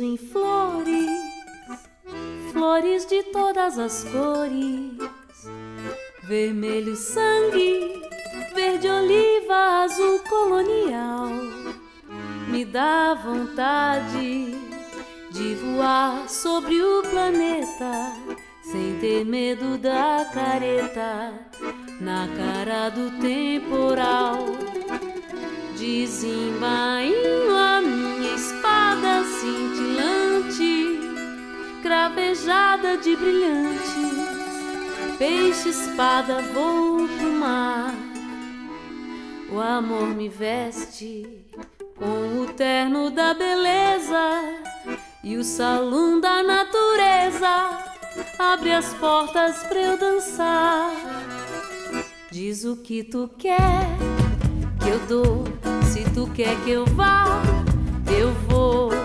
Em flores, flores de todas as cores, de brilhantes. Peixe espada vou pro mar. O amor me veste com o terno da beleza e o salão da natureza abre as portas pra eu dançar. Diz o que tu quer que eu dou. Se tu quer que eu vá, eu vou.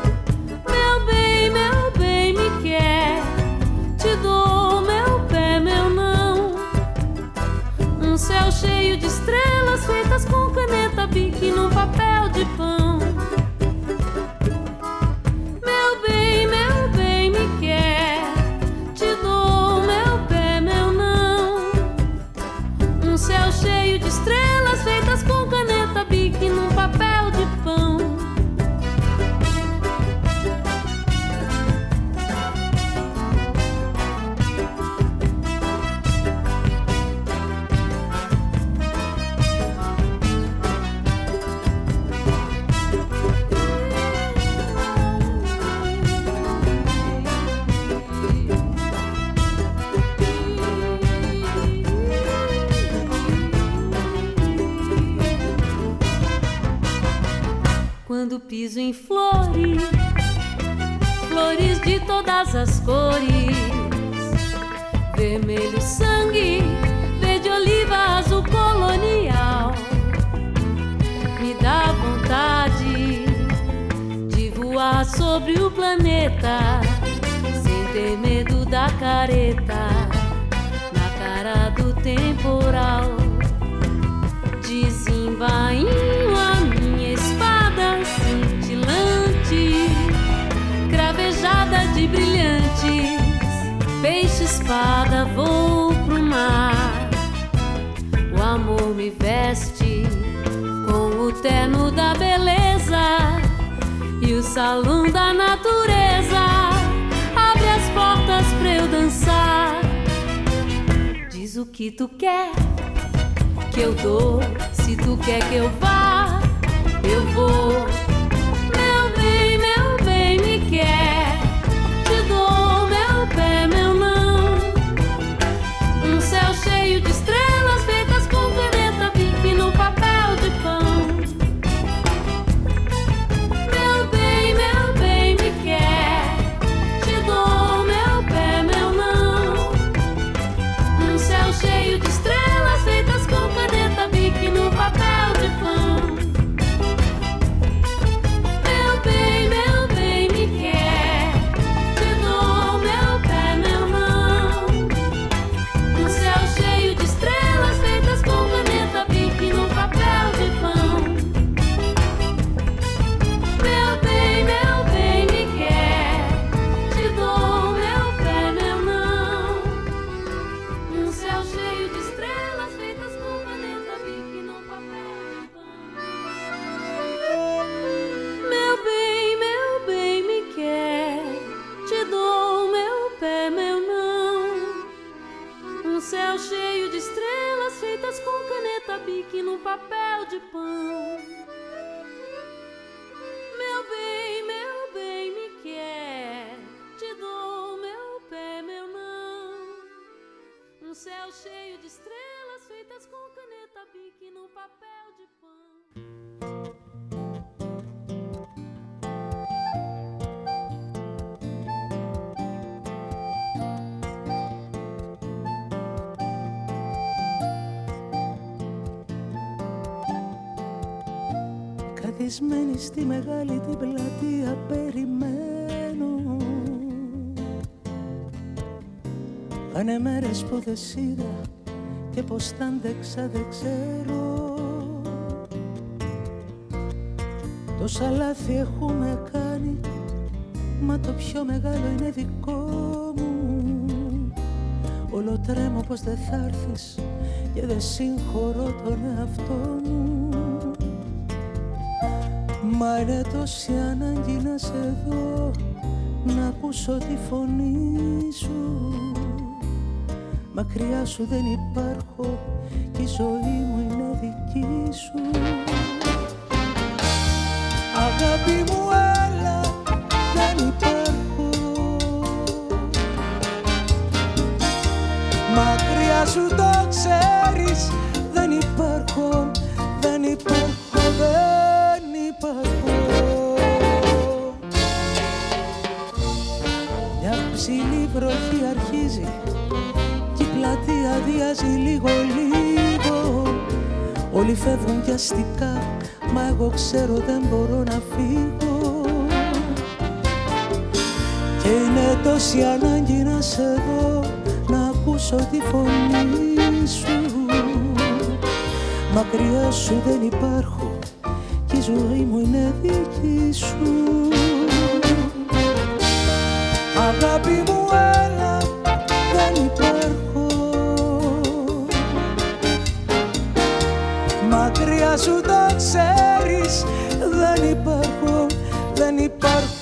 Cheio de estrelas feitas com caneta bique num papel de pão. Careta, na cara do temporal. Desembainho a minha espada cintilante, cravejada de brilhantes, peixe espada vou pro mar. O amor me veste com o terno da beleza e o salão da o que tu quer que eu dou. Se tu quer que eu vá, eu vou. Meu bem, meu bem, me quer. Βυθισμένη στη μεγάλη την πλατεία περιμένω. Πάνε μέρες που δεν σίδα και πως τα αντέξα δεν ξέρω. Τόσα λάθη έχουμε κάνει μα το πιο μεγάλο είναι δικό μου. Όλο τρέμω πως δεν θα έρθεις και δεν συγχωρώ τον εαυτό μου Μα είναι τόση ανάγκη να σε δω Να ακούσω τη φωνή σου. Μακριά σου δεν υπάρχω Και η ζωή μου είναι δική σου. Αγάπη μου έλα δεν υπάρχω. Μακριά σου το ξέρεις Δεν υπάρχω, δεν υπάρχω, δεν ψηλή βροχή αρχίζει Κι η πλατεία διάζει λίγο λίγο. Όλοι φεύγουν αστικά Μα εγώ ξέρω δεν μπορώ να φύγω. Και είναι τόση ανάγκη να σε δω Να ακούσω τη φωνή σου. Μακριά σου δεν υπάρχω Και η ζωή μου είναι δική σου Αγάπη μου έλα δεν υπάρχω. Μακριά σου το ξέρεις δεν υπάρχω Δεν υπάρχω,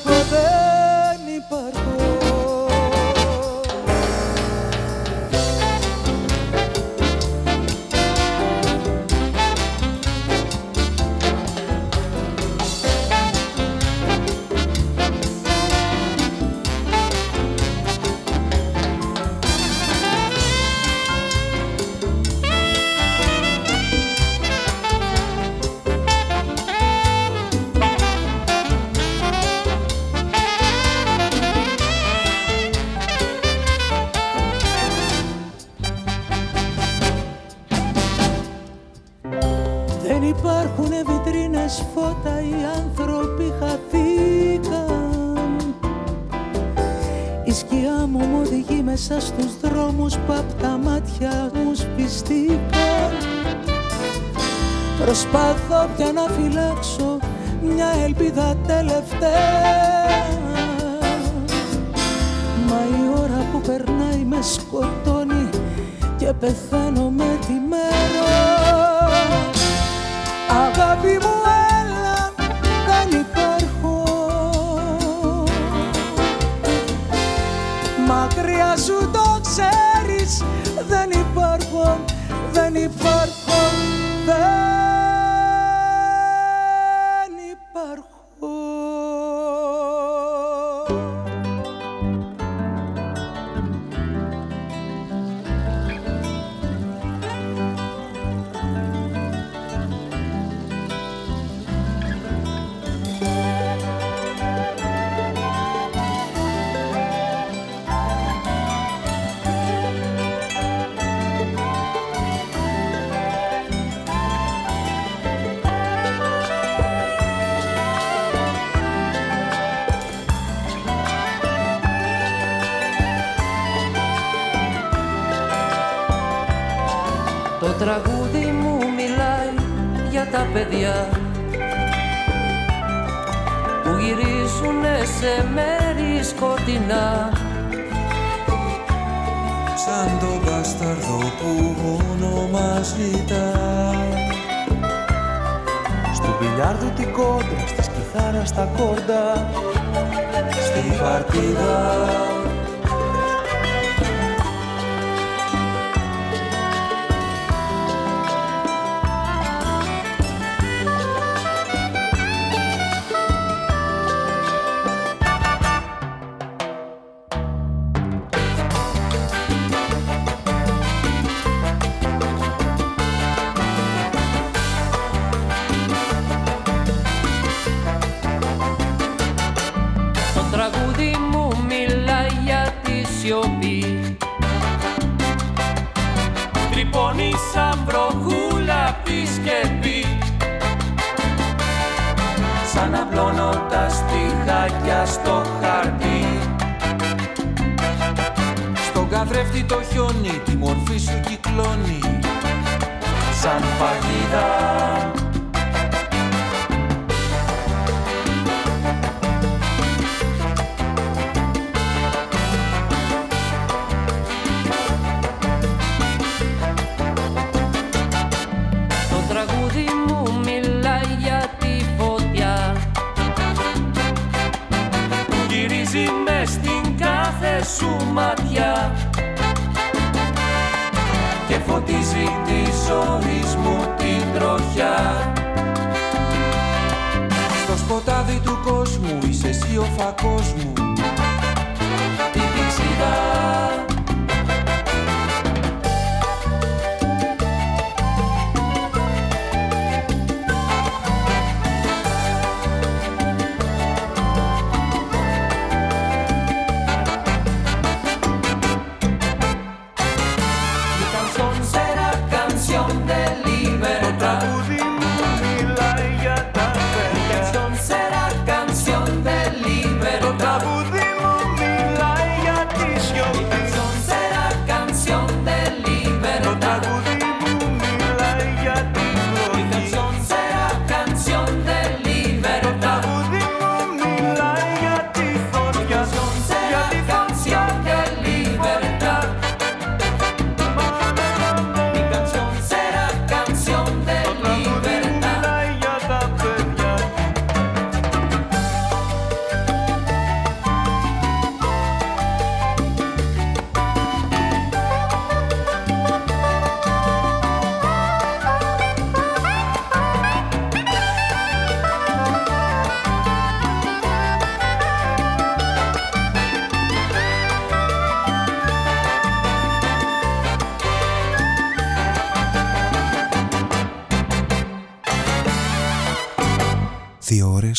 Προσπαθώ πια να φυλάξω μια ελπίδα τελευταία. Μα η ώρα που περνάει με σκοτώνει και πεθαίνω με τη μέρα. Αγάπη μου στιχάκια στο χαρτί. Στον καθρέφτη το χιόνι τη μορφή σου κυκλώνει. Σαν παγίδα σου μάτια και φωτίζει τη ζωής μου την τροχιά. Στο σποτάδι του κόσμου είσαι εσύ ο φακός μου. Την πηξιδά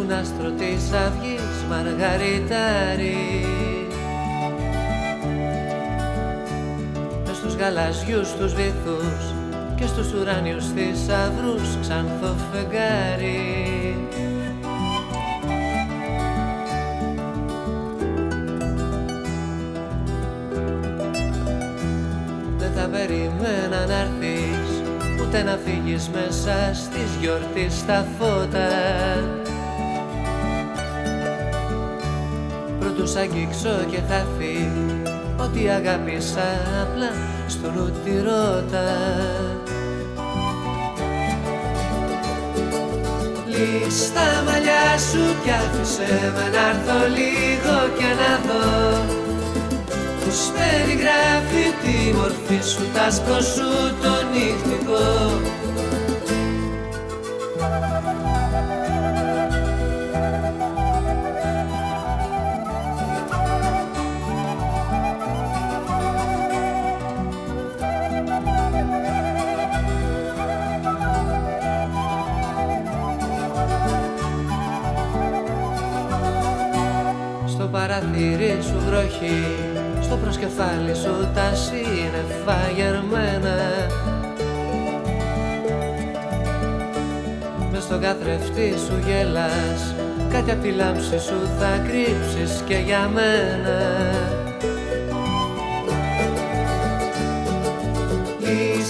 ήσουν άστρο της αυγής μαργαριτάρι Μες στους γαλαζιούς τους βυθούς και στους ουράνιους θησαυρούς ξανθό φεγγάρι Δεν θα περιμένα να έρθεις ούτε να φύγεις μέσα στις γιορτής τα φώτα τους αγγίξω και χαθεί Ότι αγάπησα απλά στον ούτη ρώτα. Λύστα μαλλιά σου κι άφησε με να έρθω λίγο και να δω. Τους περιγράφει τη μορφή σου, τα σου το νυχτικό βροχή. Στο προσκεφάλι σου τα σύννεφα γερμένα. Μες στο καθρεφτή σου γελάς. Κάτι απ' τη λάμψη σου θα κρύψεις και για μένα.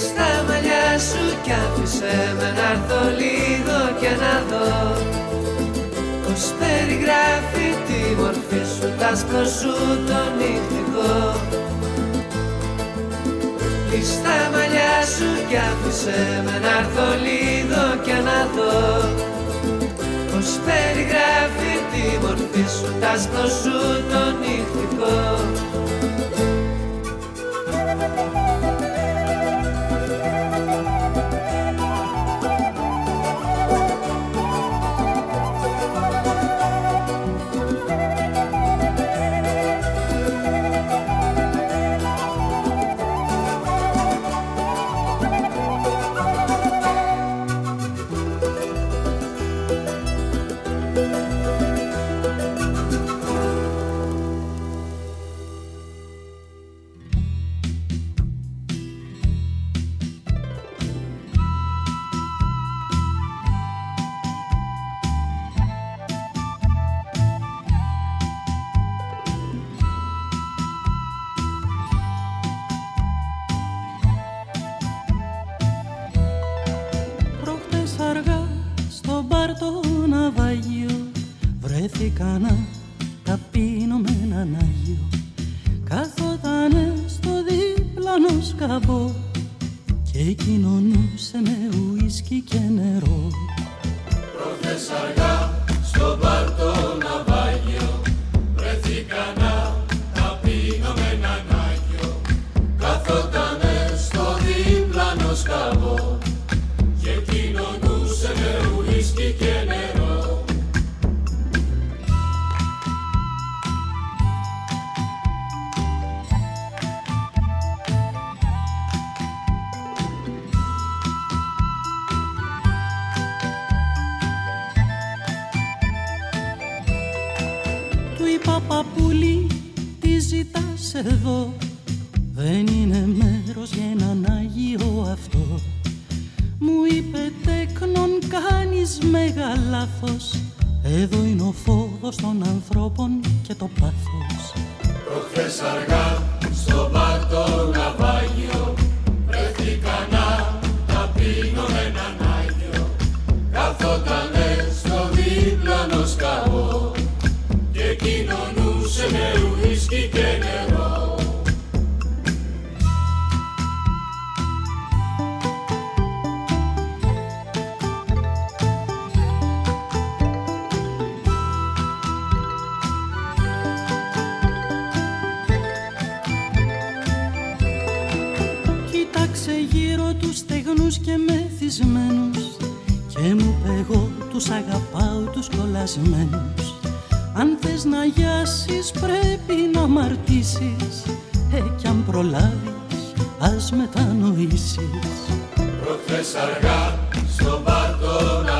Στα μαλλιά σου κι άφησε με να έρθω λίγο και να δω. Πως περιγράφει τη μορφή σου, τ' σου το νυχτικό. Κλειστά μαλλιά σου κι άφησε με να έρθω λίγο και να δω. Πως περιγράφει τη μορφή σου, τ' σου το νυχτικό και μεθυσμένους και μου εγώ τους αγαπάω τους κολλασμένους. Αν θες να γιάσεις πρέπει να μαρτήσεις ε, κι αν προλάβεις ας μετανοήσεις Προχθές αργά στον Παρτώνα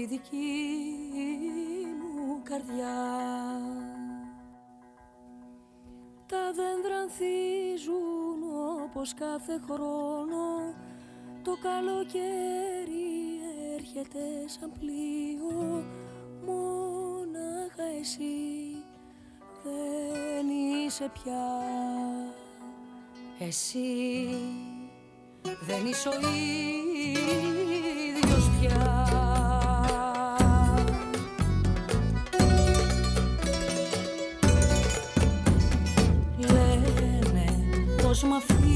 Τη δική μου καρδιά. Τα δέντρα ανθίζουν όπως κάθε χρόνο. Το καλοκαίρι έρχεται σαν πλοίο. Μόναχα εσύ δεν είσαι πια. Εσύ δεν είσαι ο ίδιος πια πως μ'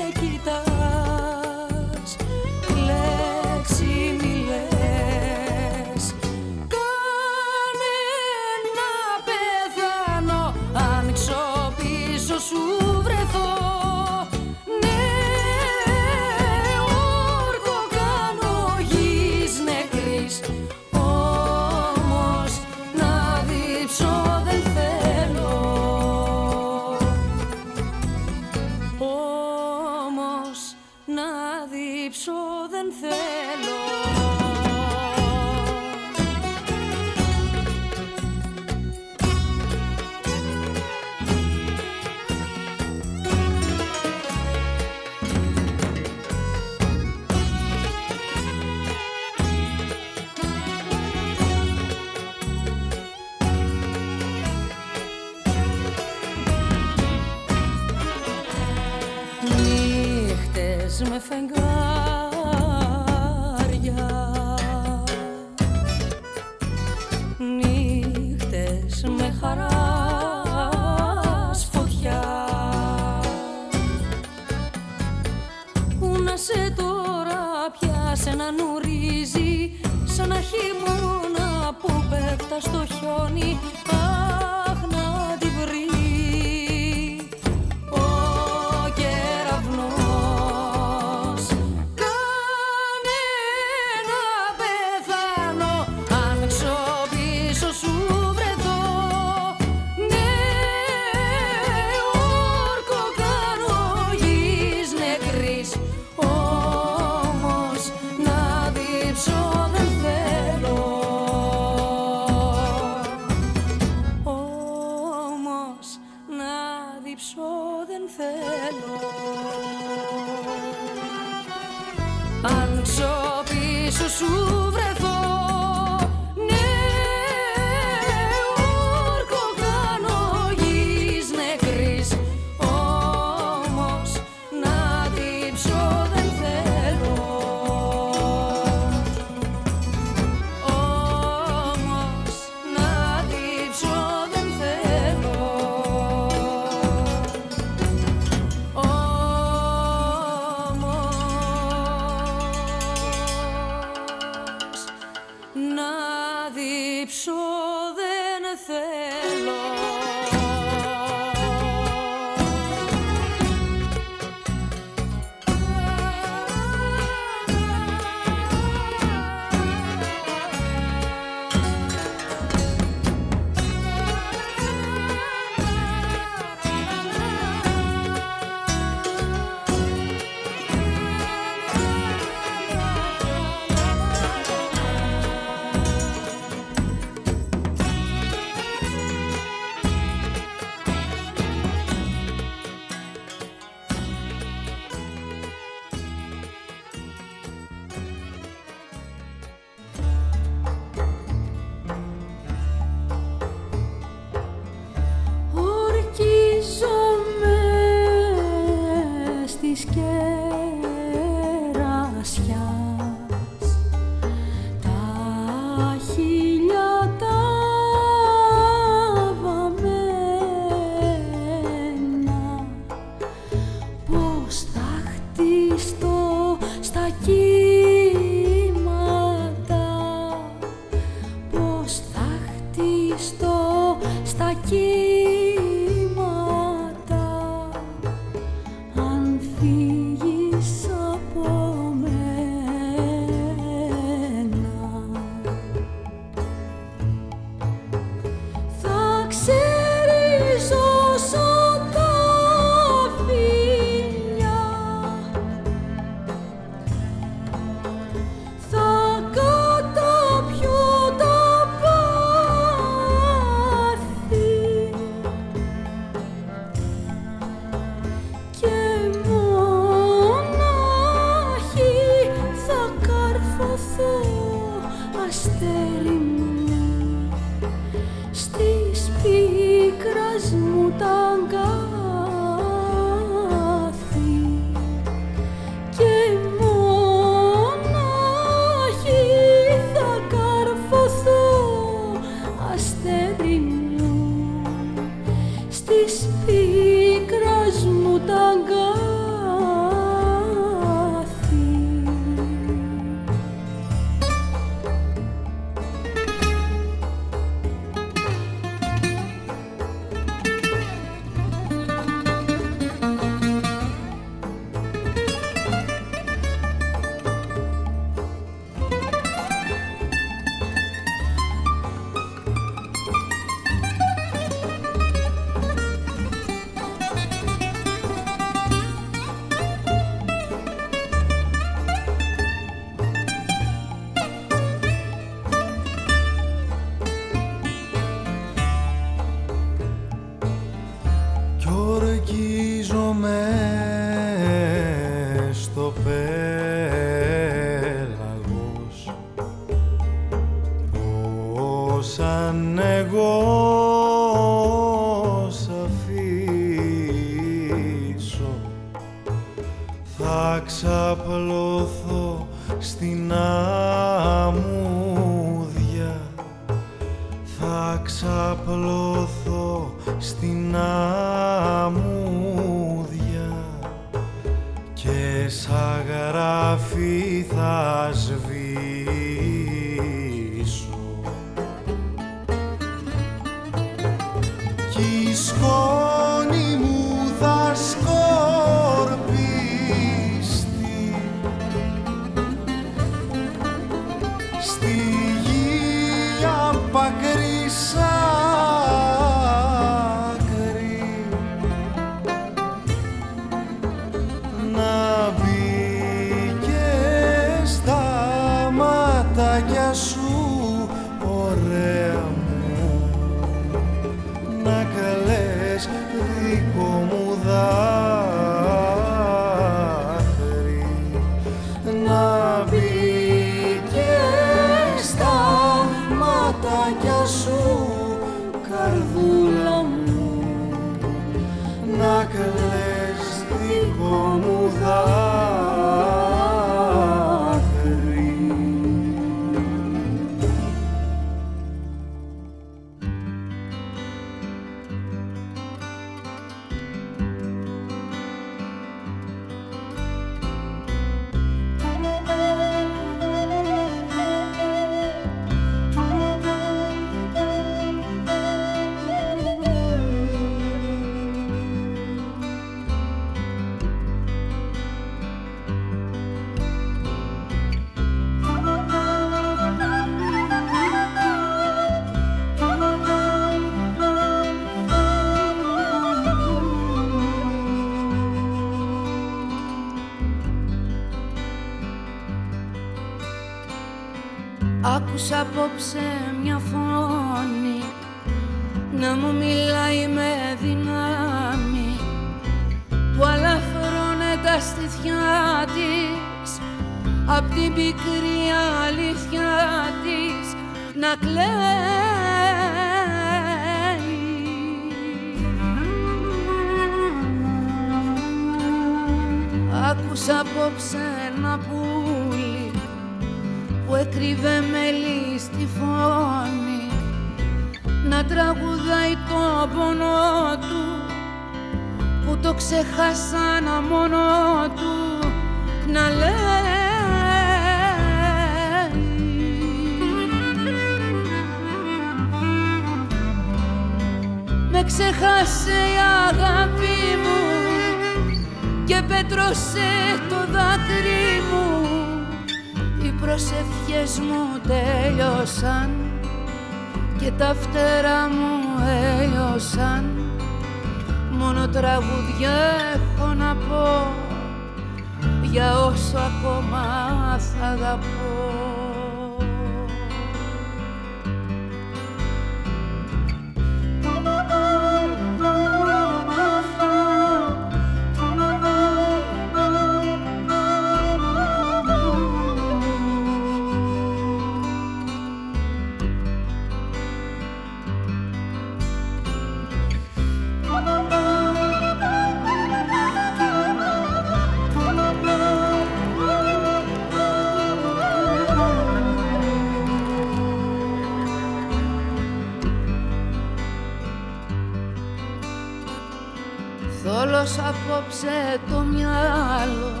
απόψε το μυαλό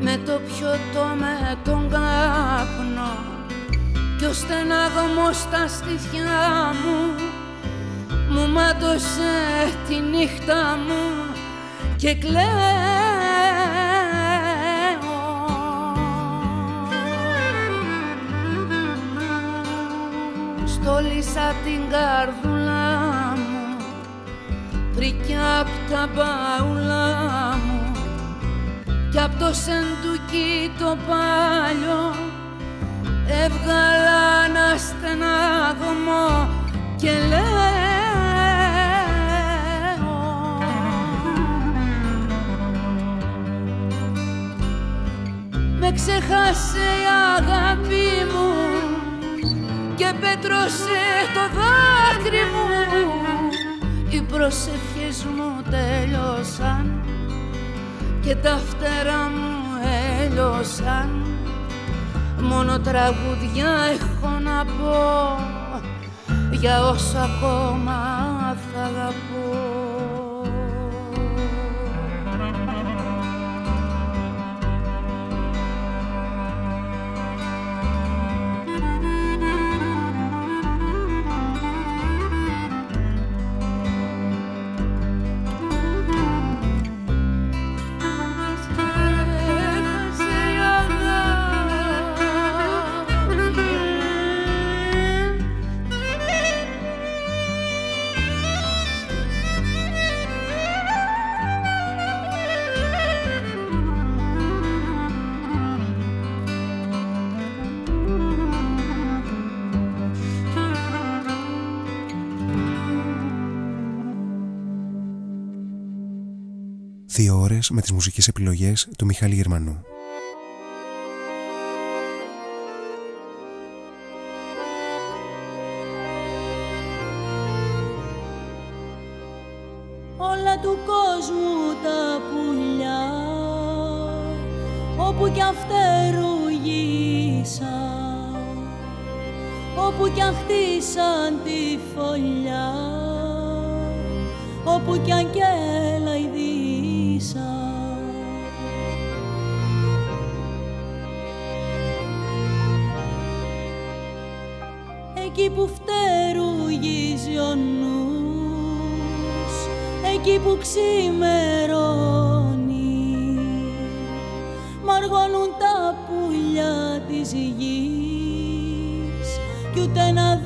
με το πιωτό με τον κάπνο κι ο στεναγμός στα στήθια μου. Μου μάτωσε τη νύχτα μου και κλαίω. Στόλισα την καρδούλα μου πρικιά απ' τα μπαουλά μου κι απ' το σεντούκι το πάλιο έβγαλα ένα στενάγμο και λέω Με ξεχάσε η αγάπη μου και πέτρωσε το δάκρυ μου οι προσευχές μου τέλειωσαν και τα φτερά μου έλειωσαν. Μόνο τραγουδιά έχω να πω για όσα ακόμα ώρες με τις μουσικές επιλογές του Μιχάλη Γερμανού. Όλα του κόσμου τα πουλιά όπου κι αυτερουγήσαν όπου κι αν χτίσαν τη φωλιά όπου κι Εκεί που φτερουγίζει ο νους, εκεί που ξημερώνεις. Μαργώνουν τα πουλιά της γης κι ούτε να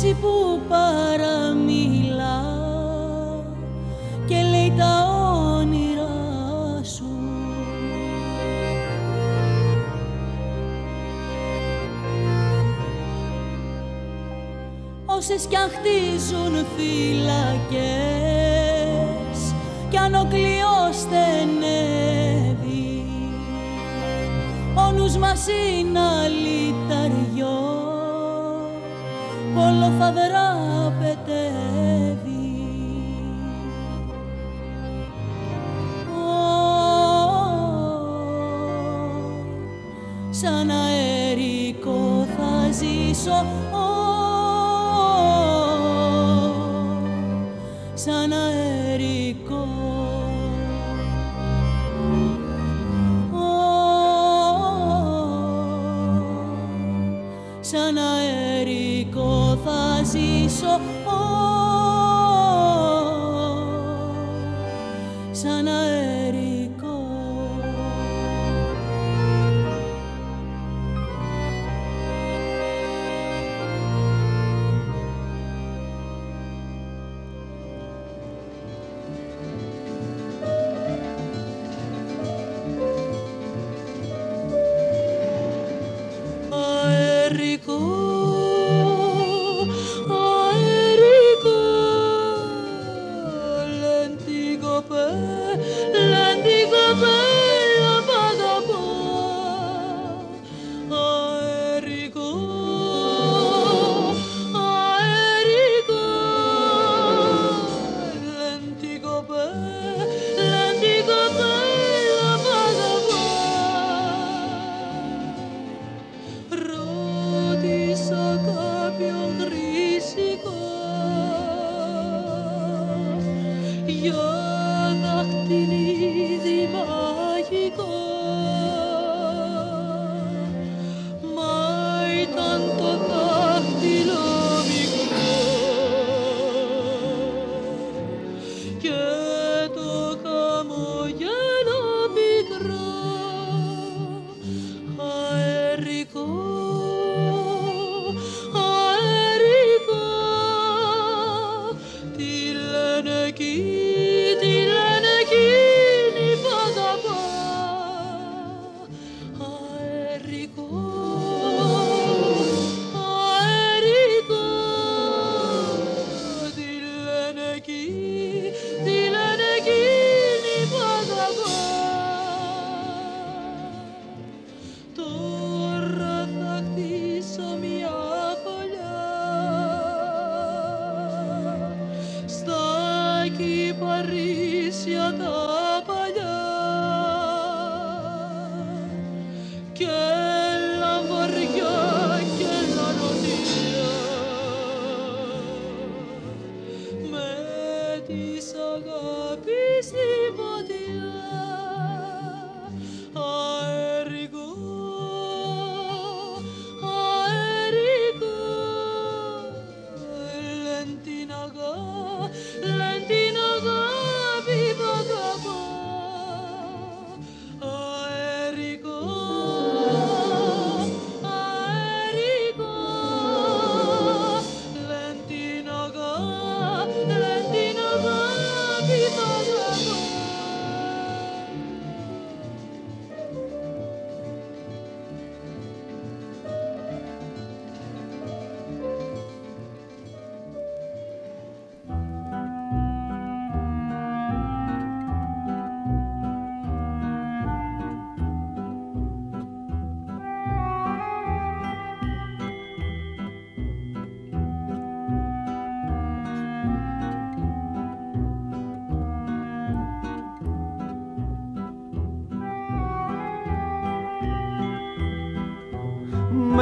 η σκέψη που παραμιλά και λέει τα όσες κι αν χτίζουν φυλακές κι αν ο κλειός στενεύει ο νους μας είναι αλυταριός όλο θα δραπετεύει. Σαν αερικό θα ζήσω σαν αερικό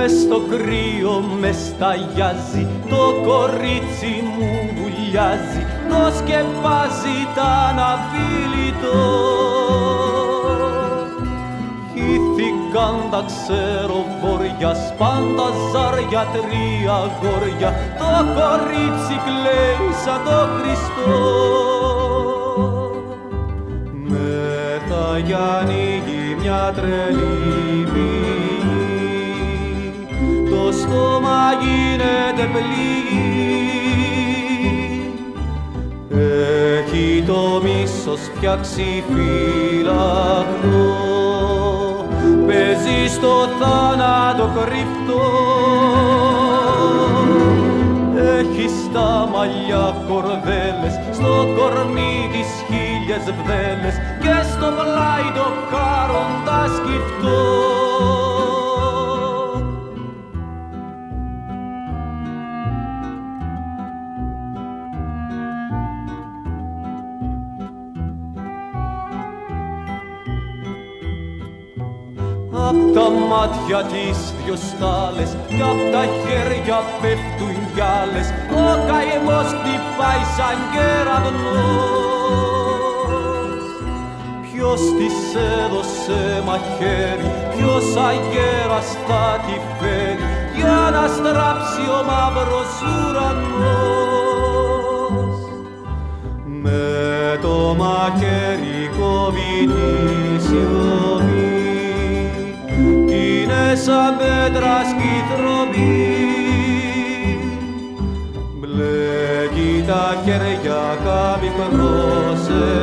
μες στο κρύο μες σταγιάζει το κορίτσι μου βουλιάζει το σκεπάζει τα αναβίλητο. Χύθηκαν τα ξέρω βόρεια σπάντα ζάρια τρία γόρια το κορίτσι κλαίει σαν το Χριστό. Μετά ανοίγει μια τρελή το στόμα γίνεται πληγή. Έχει το μίσος φτιάξει φυλακτό παίζει στο θάνατο κρυφτό. Έχει στα μαλλιά κορδέλες στο κορμί της χίλιες βδέλες και στο πλάι το κάροντα σκυφτό μάτια της δυο στάλες κι απ' τα χέρια πέφτουν γυάλες. Ο καημός χτυπάει σαν κεραυνός Ποιος της έδωσε μαχαίρι, ποιος αγέρας θα τη φέρει για να στράψει ο μαύρος ουρανός. Με το μαχαίρι κόβει τη σιωπή είναι σαν πέτρα σκυθροπή μπλέκει τα χέρια κάμει προσευχή.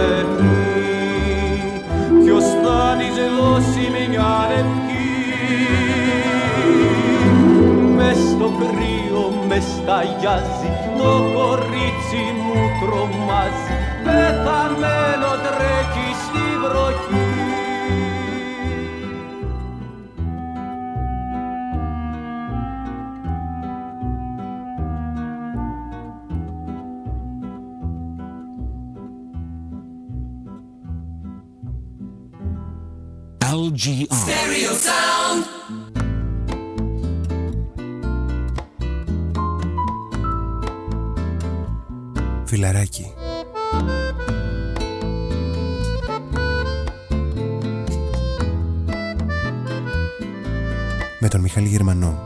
Ποιος θα της δώσει μια ευχή; Μες στο κρύο μες σταγιάζει το κορίτσι μου τρομάζει. Πεθαμένο τρέχει στη βροχή Μιχάλη Γερμανό.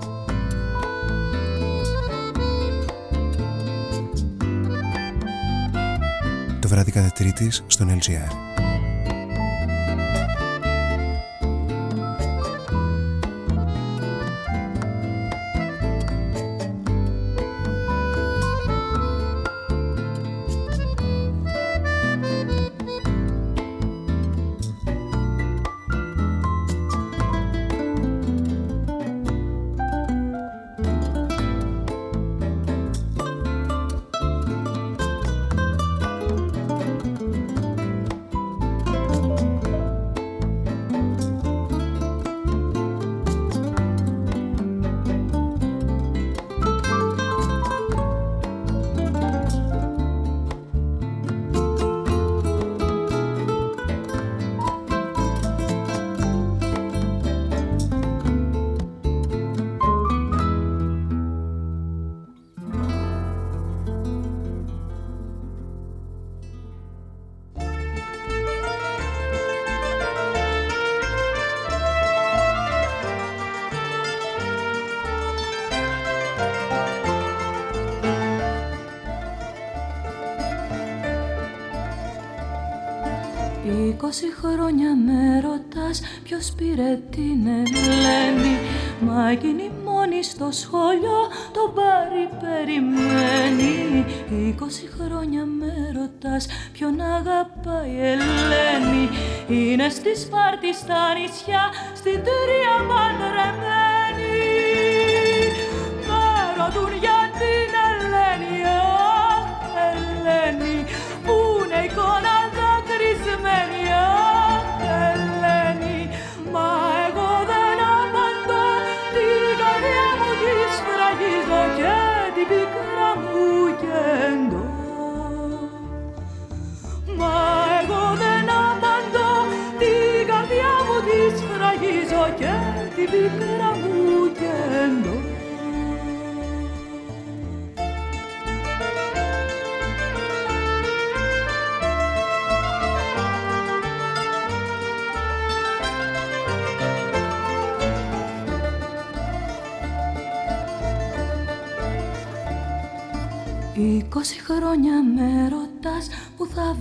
Το βράδυ κατά τρίτης στον LGR. Χρόνια με ρωτάς ποιος πήρε την Ελένη. Μα εκείνη μόνη στο σχολείο το πάρει περιμένει. Είκοσι χρόνια με ρωτάς ποιον αγαπάει η Ελένη. Είναι στη Σπάρτη στα νησιά στην Τρία παντρεμένη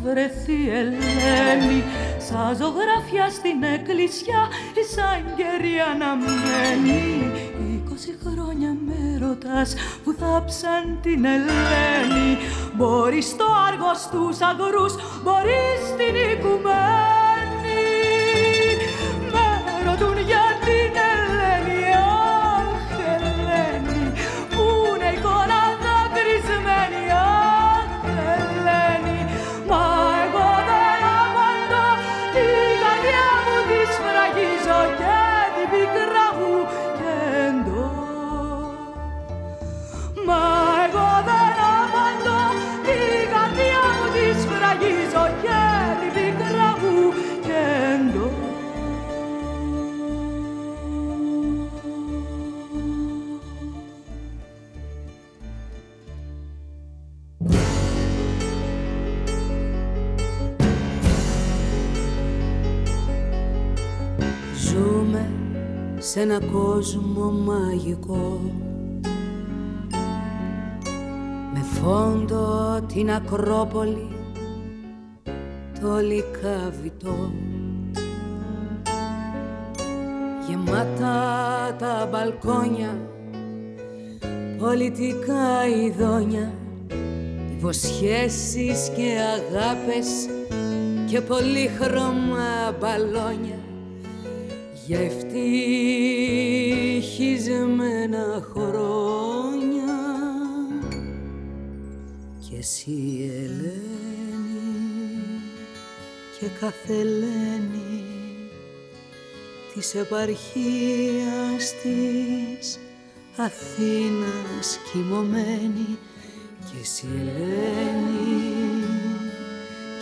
βρεθεί Ελένη Σαν ζωγραφιά στην εκκλησιά ή σαν κερί αναμένη. Είκοσι χρόνια με ρωτάς που θα ψαν την Ελένη. Μπορείς στο άργο στους αγρούς, μπορείς στην οικουμένη σε ένα κόσμο μαγικό. Με φόντο την Ακρόπολη το λικαβιτό Γεμάτα τα μπαλκόνια πολιτικά ειδόνια υποσχέσεις και αγάπες και πολύχρωμα μπαλόνια για ευτυχισμένα χρόνια και εσύ Ελένη και καθελένη της επαρχίας της Αθήνας κοιμωμένη. Και εσύ Ελένη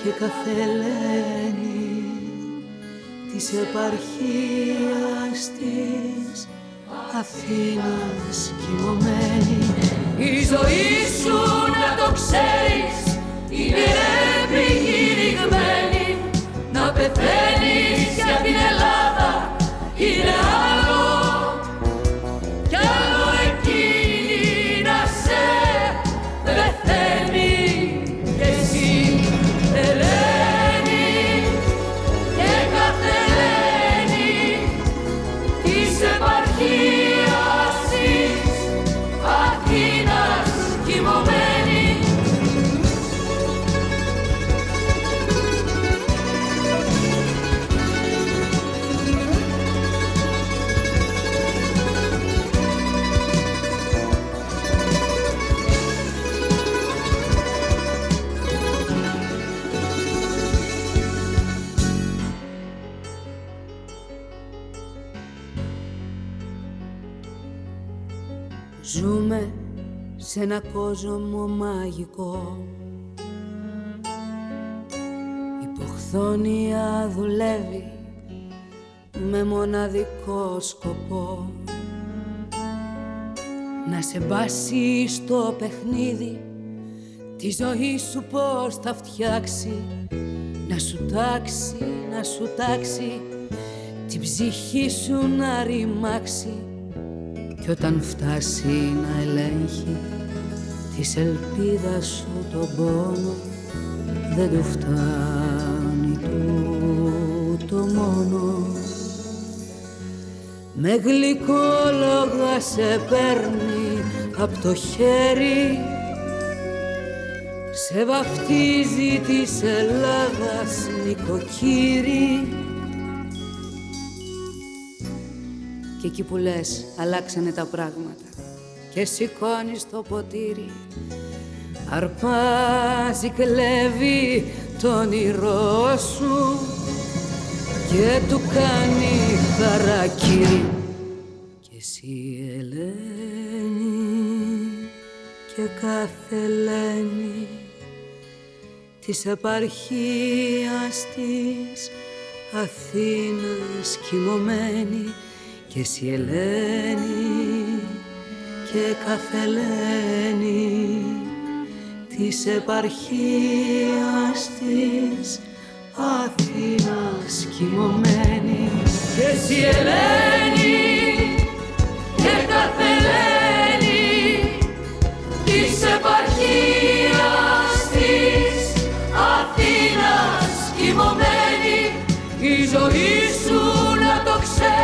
και καθελένη της επαρχίας της Αθήνας κοιμωμένη. Η ζωή σου να το ξέρεις είναι επιχειρηγμένη να πεθαίνεις σε ένα κόσμο μαγικό. Η ποχθόνια δουλεύει με μοναδικό σκοπό. Να σε μπάσει στο παιχνίδι Τη ζωή σου πώς θα φτιάξει. Να σου τάξει, να σου τάξει Την ψυχή σου να ρημάξει. Κι όταν φτάσει να ελέγχει της ελπίδας σου τον πόνο δεν του φτάνει το μόνο. Με γλυκόλογα σε παίρνει απ' το χέρι σε βαφτίζει της Ελλάδας νοικοκύρη. Και εκεί που λες αλλάξανε τα πράγματα Και σηκώνεις το ποτήρι. Αρπάζει, κλέβει το όνειρό σου Και του κάνει χαρακύρι Και εσύ Ελένη Και κάθε Ελένη Της επαρχίας της Αθήνας κοιμωμένη. Και εσύ Ελένη και καθελένη της επαρχίας της Αθήνας κοιμωμένη. Και εσύ και καθελένη της επαρχίας της Αθήνας κοιμωμένη. Η ζωή σου να το ξέρει.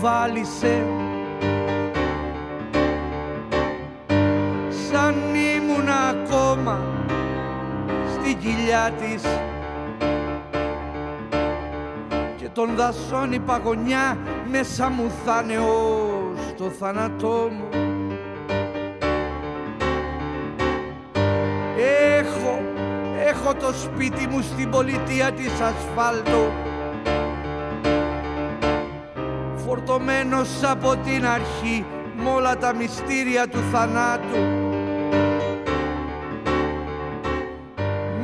Κουβάλισε σαν ήμουν ακόμα στη κοιλιά της. Και των δασών η παγωνιά μέσα μου θα είναι ως το θάνατό μου. Έχω, έχω το σπίτι μου στην πολιτεία της ασφάλτου φορτωμένος από την αρχή μ' όλα τα μυστήρια του θανάτου.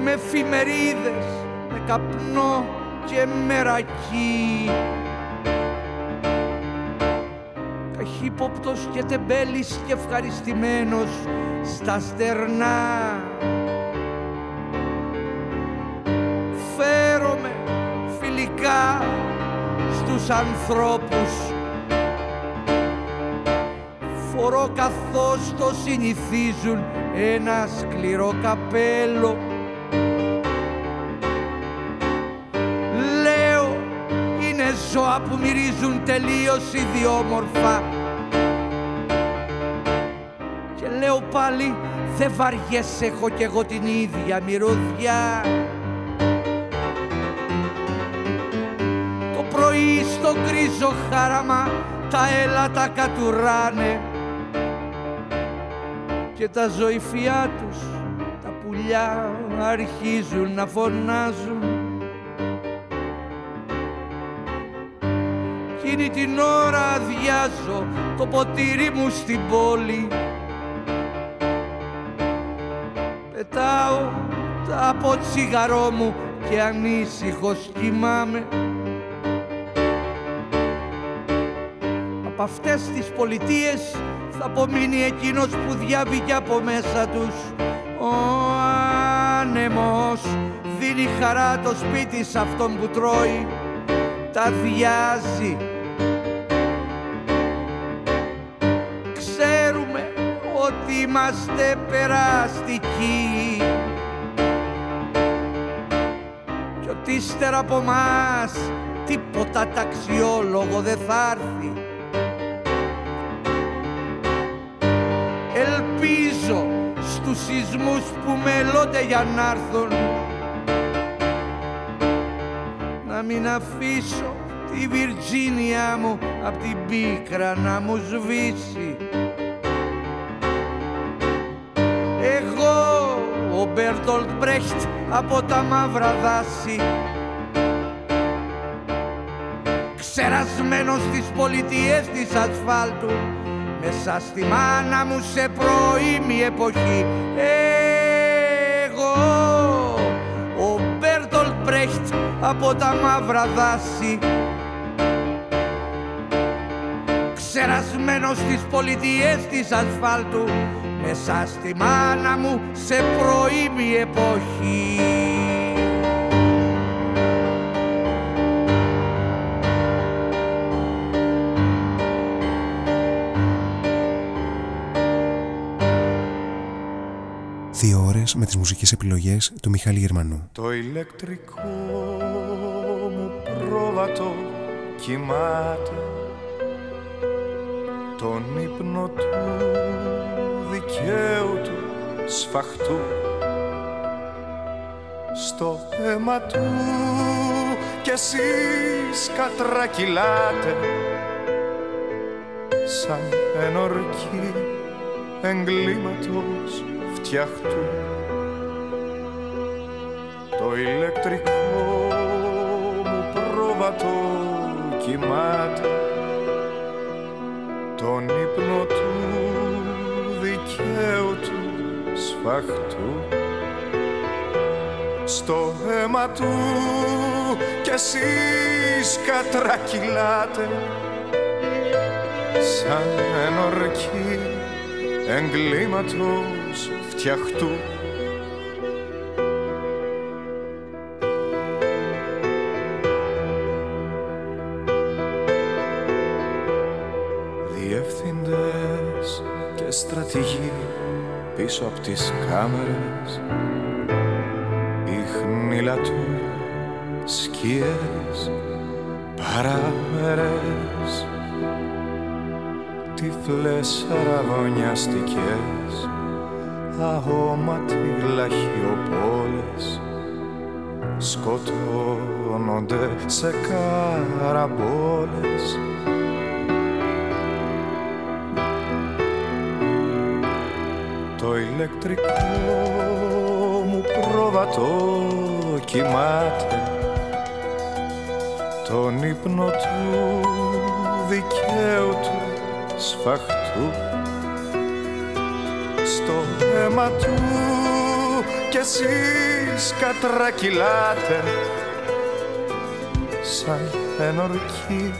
Με εφημερίδες, με καπνό και μερακή Καχύποπτος και τεμπέλης και ευχαριστημένος στα στερνά. Φέρομαι φιλικά στους ανθρώπους Φορώ καθώς το συνηθίζουν ένα σκληρό καπέλο. Λέω είναι ζώα που μυρίζουν τελείως ιδιόμορφα Και λέω πάλι δεν βαριέσαι έχω κι εγώ την ίδια μυρωδιά Το πρωί στο γκρίζο χάραμα τα έλατα κατουράνε και τα ζωηφιά τους τα πουλιά αρχίζουν να φωνάζουν. Εκείνη την ώρα αδειάζω το ποτήρι μου στην πόλη. Πετάω τα από τσιγαρό μου και ανήσυχος κοιμάμαι. Από αυτές τις πολιτείες θα απομείνει εκείνος που διάβηκε από μέσα τους. Ο άνεμος δίνει χαρά το σπίτι σε αυτόν που τρώει. Τα διάζει Ξέρουμε ότι είμαστε περαστικοί. Κι ότι ύστερα από μας τίποτα ταξιόλογο δεν θα έρθει στους σεισμούς που μελώνται για να έρθουν. Να μην αφήσω τη Βιρτζίνια μου απ' την πίκρα να μου σβήσει. Εγώ ο Μπέρτολτ Μπρέχτ από τα μαύρα δάση. Ξερασμένος στις πολιτείες της ασφάλτου μέσα στη μάνα μου σε πρώιμη εποχή. Εγώ ο Μπέρτολτ Μπρέχτ από τα μαύρα δάση. Ξερασμένος στις πολιτείες της ασφάλτου. Μέσα στη μάνα μου σε πρώιμη εποχή Δύο ώρες με τις μουσικές επιλογές του Μιχάλη Γερμανού. Το ηλεκτρικό μου πρόβατο κοιμάται. Τον ύπνο του δικαίου του σφαχτού. Στο αίμα του κι εσείς κατρακυλάτε. Σαν ενορκή εγκλήματος φτιαχτού το ηλεκτρικό μου πρόβατο κοιμάται. Τον ύπνο του δικαίου του σφαχτού. Στο αίμα του κι εσείς κατρακυλάτε. Σαν ενορκή εγκλήματος φτιαχτού Διευθυντές και στρατηγοί πίσω από τις κάμερες. Του σκιές παράμερες. Τυφλές αραβωνιαστικές αόματοι λαχιοπόλες σκοτώνονται σε καραμπόλες. Το ηλεκτρικό μου πρόβατο κοιμάται τον ύπνο του δικαίου του σφαχτού στο αίμα του. Κι εσείς κατρακυλάτε. Σαν ενορκή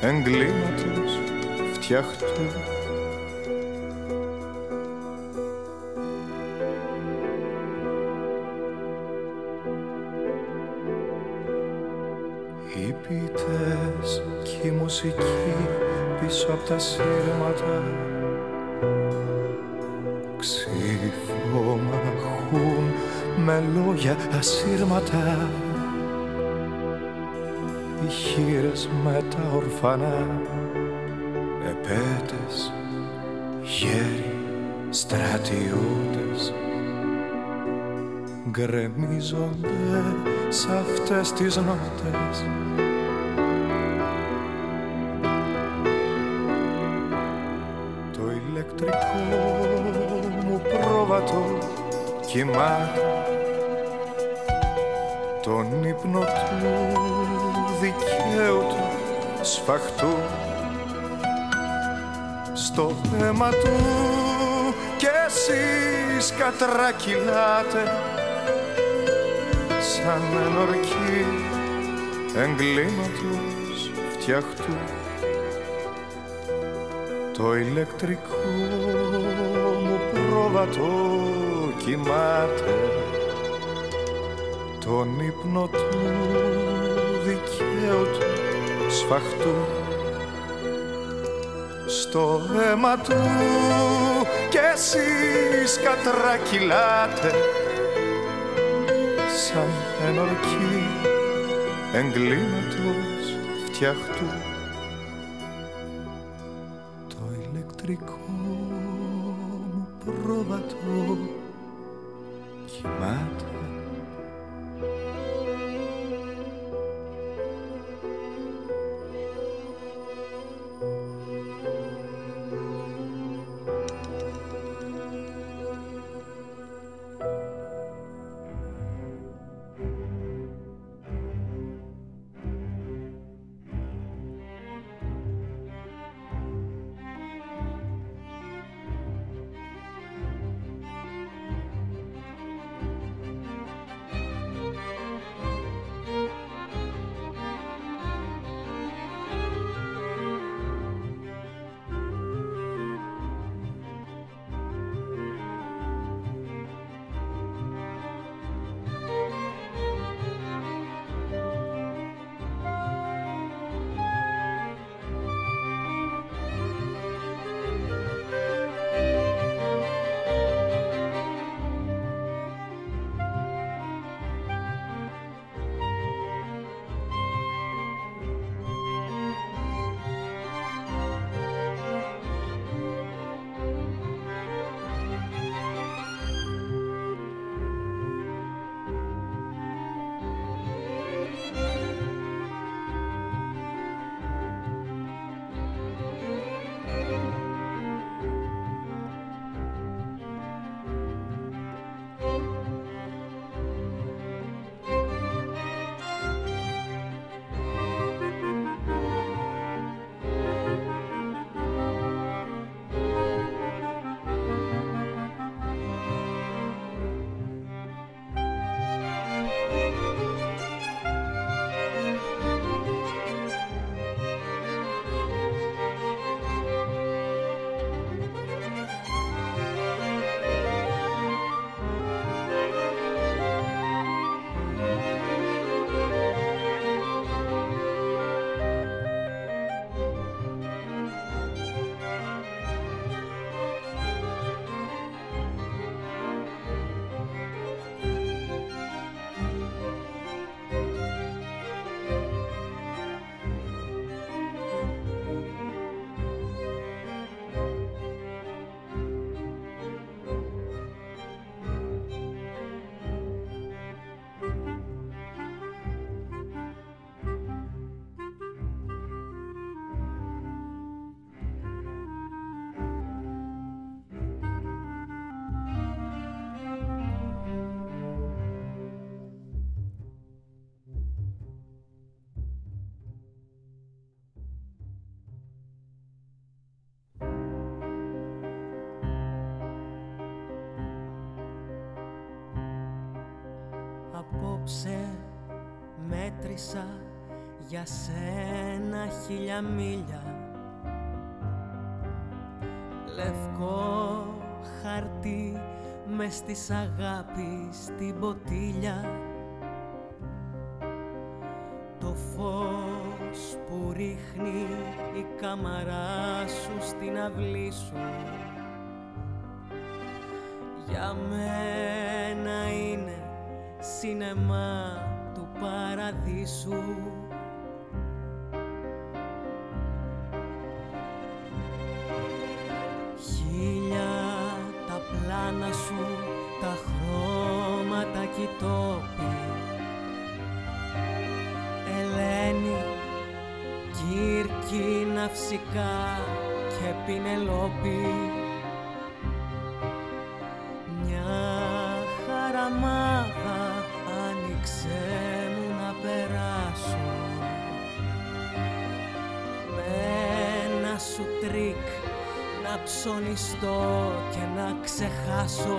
εγκλήματος φτιαχτού. Μουσική πίσω από τα σύρματα ξυφομαχούν με λόγια ασύρματα. Οι χείρες με τα ορφανά. Επέτες, γέροι, στρατιώτες. Γκρεμίζονται σ' αυτές τις νότες κοιμάται τον ύπνο του δικαίου του σφαχτού. Στο αίμα του κι εσείς κατρακυλάτε. Σαν ενορκή εγκλήματος φτιαχτού. Το ηλεκτρικό μου πρόβατο κοιμάται τον ύπνο του δικαίου του σφαχτού. Στο αίμα του κι εσείς κατρακυλάτε σαν ενορκή εγκλήματος φτιαχτού Απόψε μέτρησα για σένα χίλια μίλια. Λευκό χαρτί με της αγάπης την ποτήλια. Το φως που ρίχνει η κάμαρά σου στην αυλή σου. Για μένα είναι σινεμά του παραδείσου ψωνιστώ και να ξεχάσω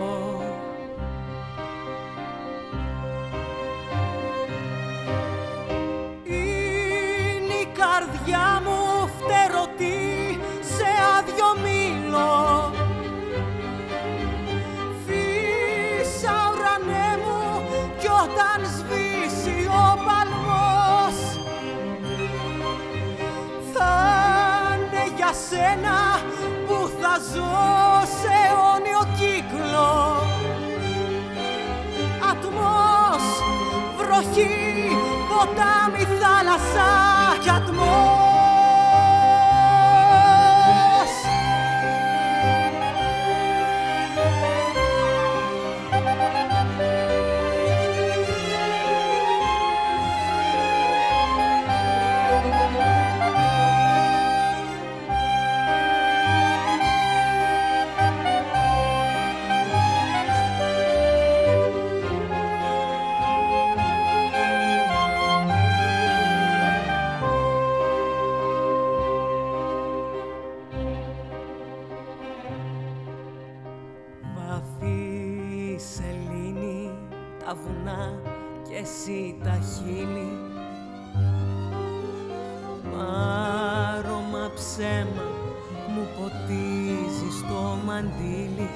ποτάμι, θάλασσα κι ατμός τα βουνά και εσύ τα χείλη. Μάρωμα ψέμα μου ποτίζει στο μαντίλι.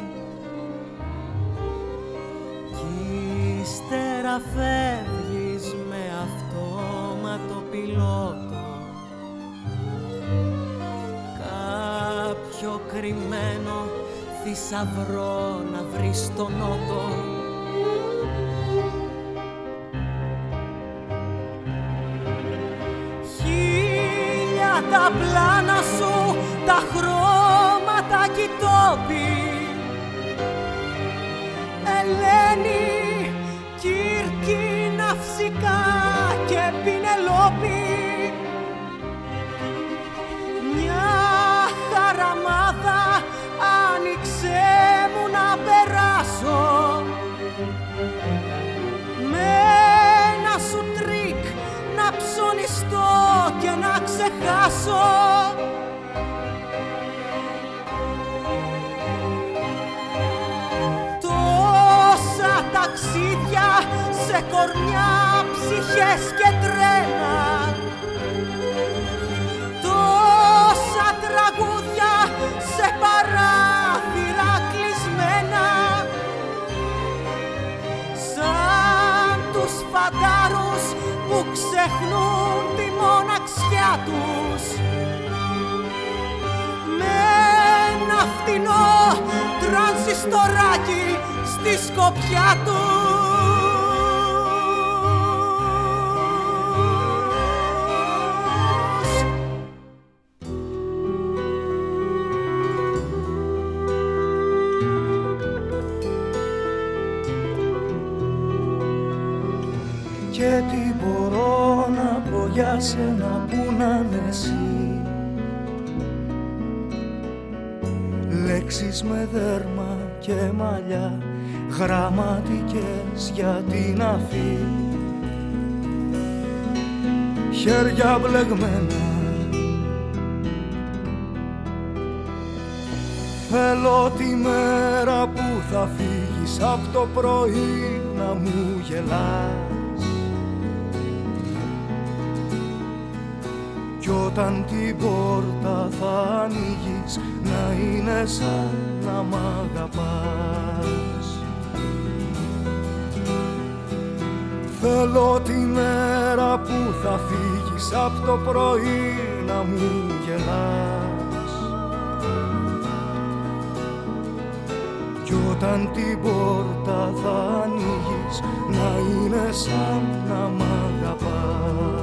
Κι ύστερα φεύγεις με αυτόματο πιλότο. Κάποιο κρυμμένο θησαυρό να βρεις στο νότο τα πλάνα σου, τα χρώματα κι οι τόποι. Ελένη, ξεχάσω Τόσα ταξίδια σε κορμιά, ψυχές και τρένα Τόσα τραγούδια σε παράθυρα κλεισμένα. Σαν τους φαντάρους που ξεχνούν τη μοναξιά τους. Με ένα φτηνό τρανσιστοράκι στη σκοπιά τους αγάπη χέρια μπλεγμένα. Θέλω τη μέρα που θα φύγεις από το πρωί να μου γελάς. Κι όταν την πόρτα θα ανοίγεις να είναι σαν να μ' αγαπάς. Θέλω τη μέρα που θα φύγεις από το πρωί να μου γελάς. Κι όταν την πόρτα θα ανοίγεις να είναι σαν να μ' αγαπάς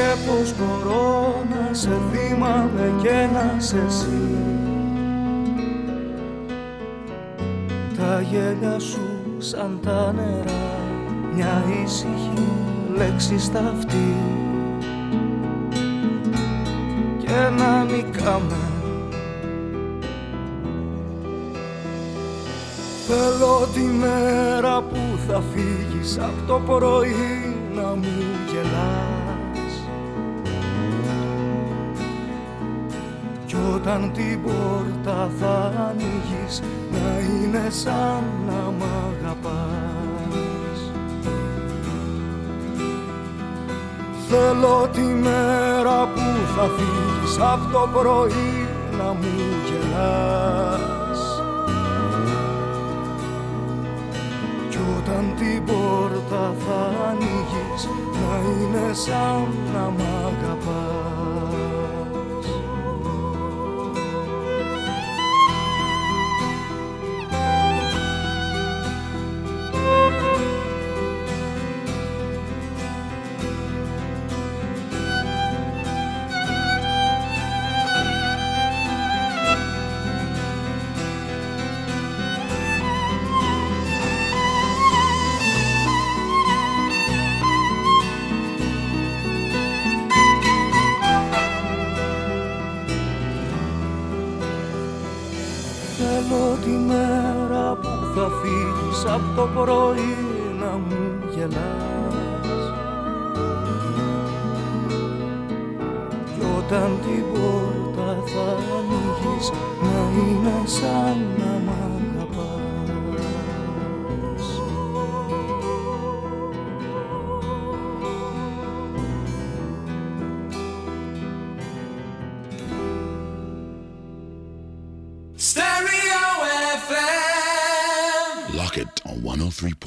πως μπορώ να σε θυμάμαι και να σε εσύ Τα γέλια σου σαν τα νερά μια ήσυχη λέξη στα αυτή και να νικάμε. Θέλω τη μέρα που θα φύγεις από το πρωί να μου γελάς όταν την πόρτα θα ανοίγεις να είναι σαν να μ' αγαπάς. Θέλω τη μέρα που θα φύγεις από το πρωί να μου γελάς. Κι όταν την πόρτα θα ανοίγεις να είναι σαν να μ' αγαπάς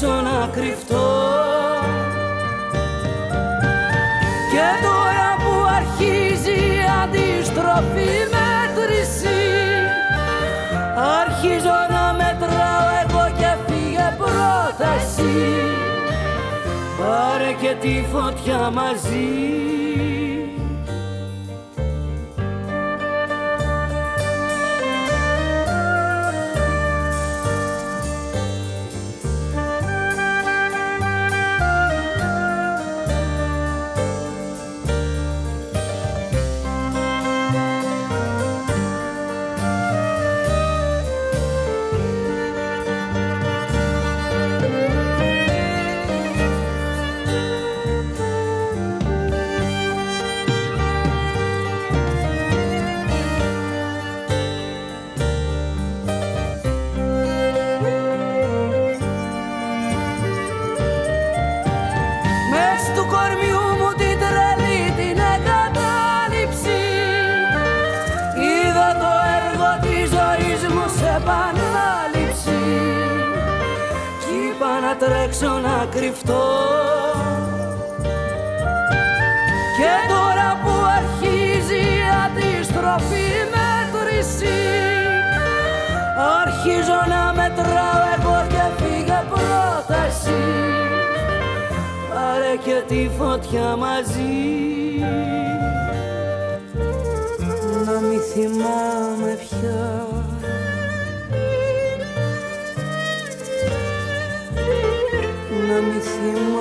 να τρέξω να κρυφτώ. Και τώρα που αρχίζει η αντίστροφη μέτρηση αρχίζω να μετράω εγώ και φύγε πρόταση. Πάρε και τη φωτιά μαζί τρέξω να κρυφτώ και τώρα που αρχίζει η αντιστροφή μέτρηση αρχίζω να μετράω εγώ και φύγε πρόταση πάρε και τη φωτιά μαζί. Να μη θυμάμαι πια να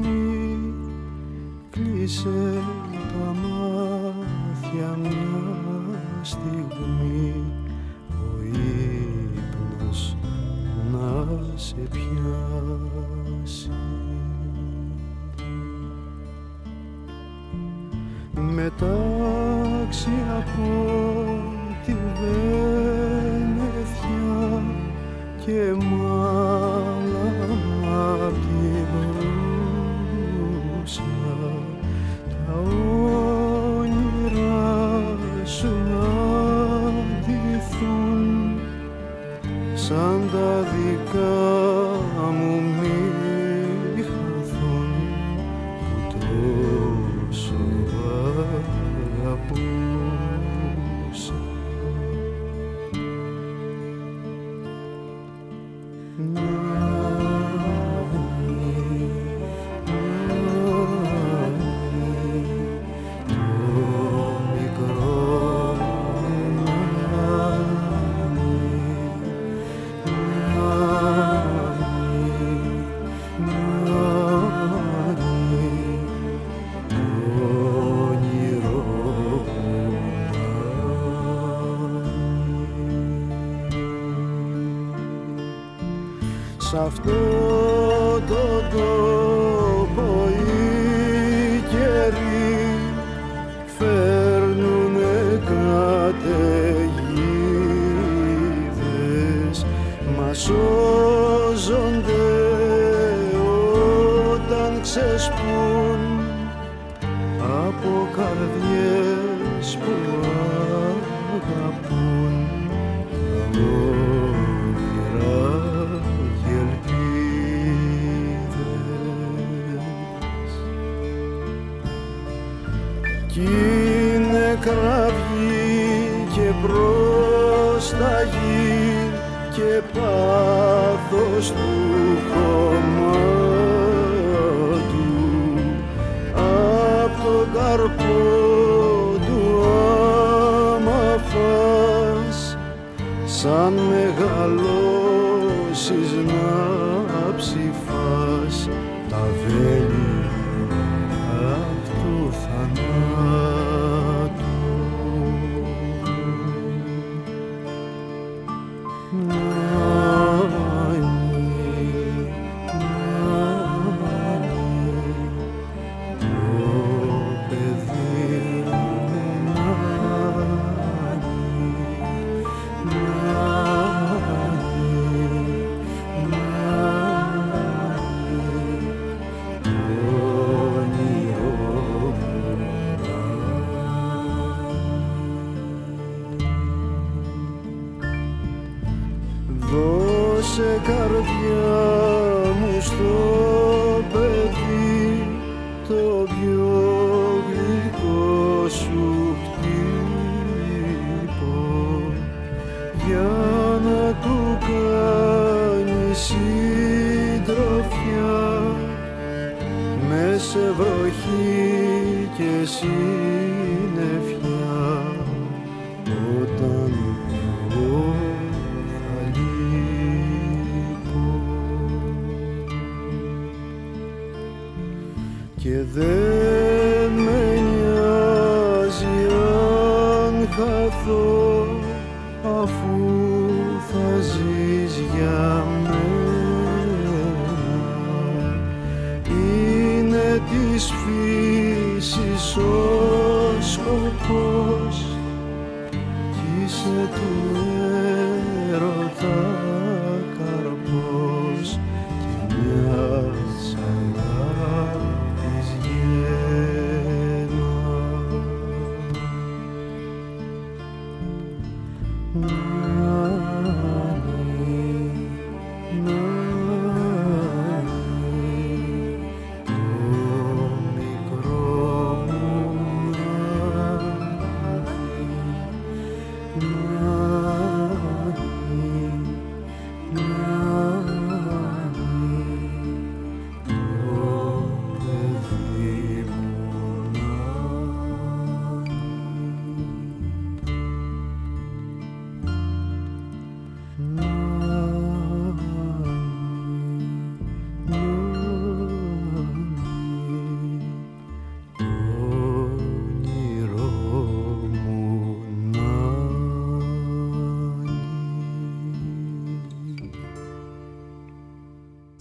Μη κλείσε τα μάτια μια στιγμή. Ο ύπνος να σε πιάσει. Μετάξια από τη Βενεθιά και μου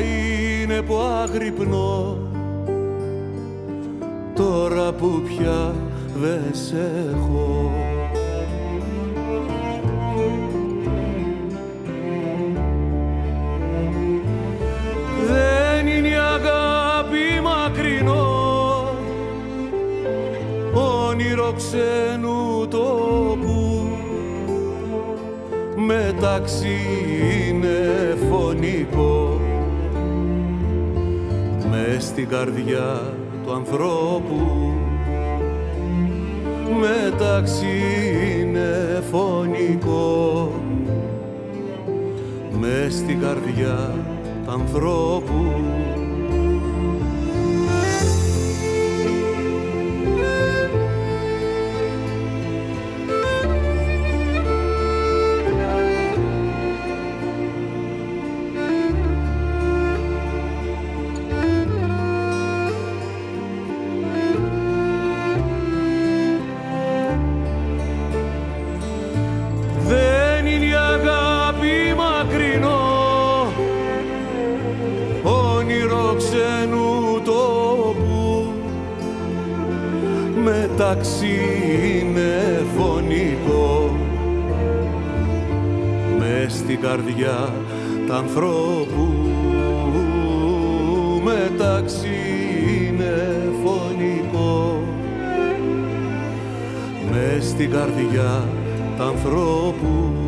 είναι που αγρυπνώ τώρα που πια δεν σε έχω. Δεν είναι η αγάπη μακρινό. Όνειρο ξένου τόπου. Μεταξύ είναι φωνικό στην καρδιά του ανθρώπου. Μεταξύ είναι φωνικό. Μες στην καρδιά του ανθρώπου. Μεταξύ είναι φωνικό. Με στην καρδιά τ' ανθρώπου μεταξύ είναι φωνικό. Με στην καρδιά τ' ανθρώπου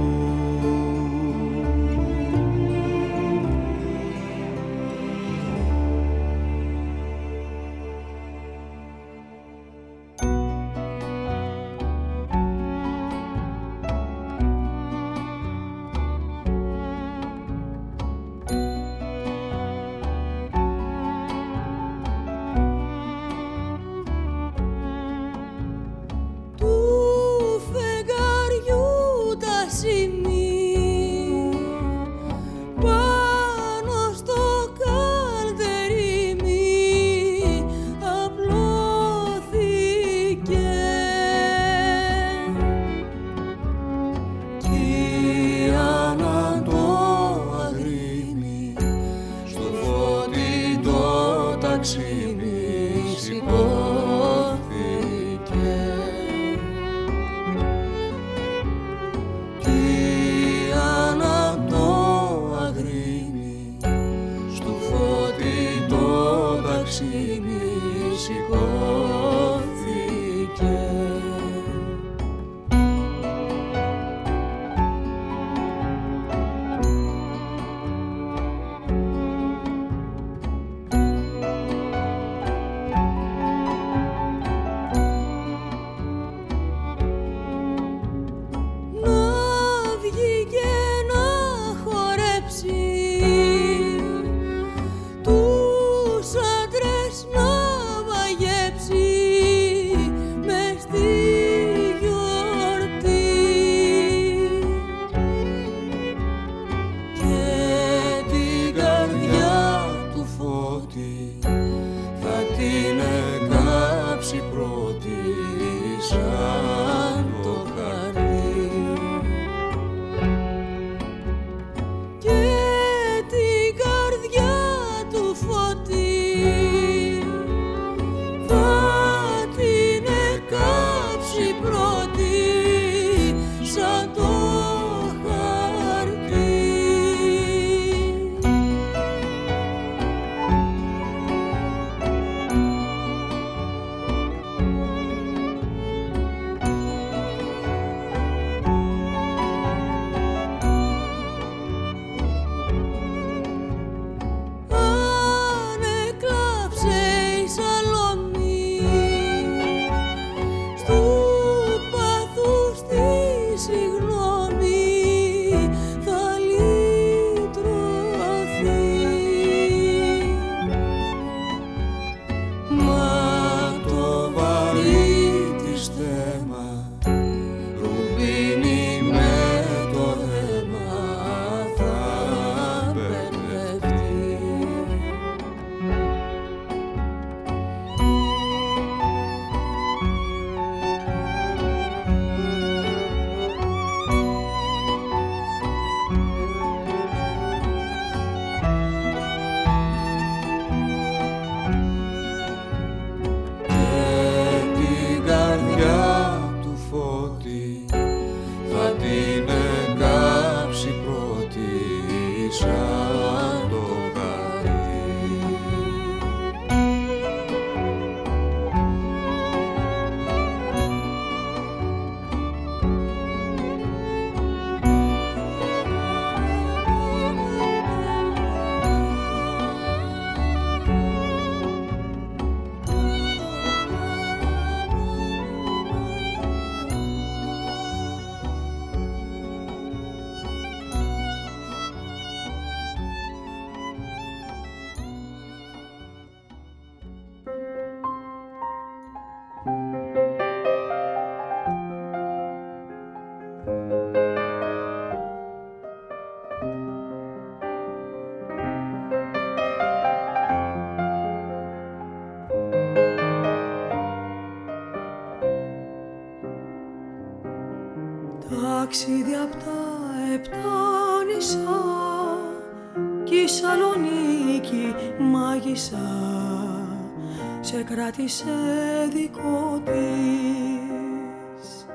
σε κράτησε δικό της.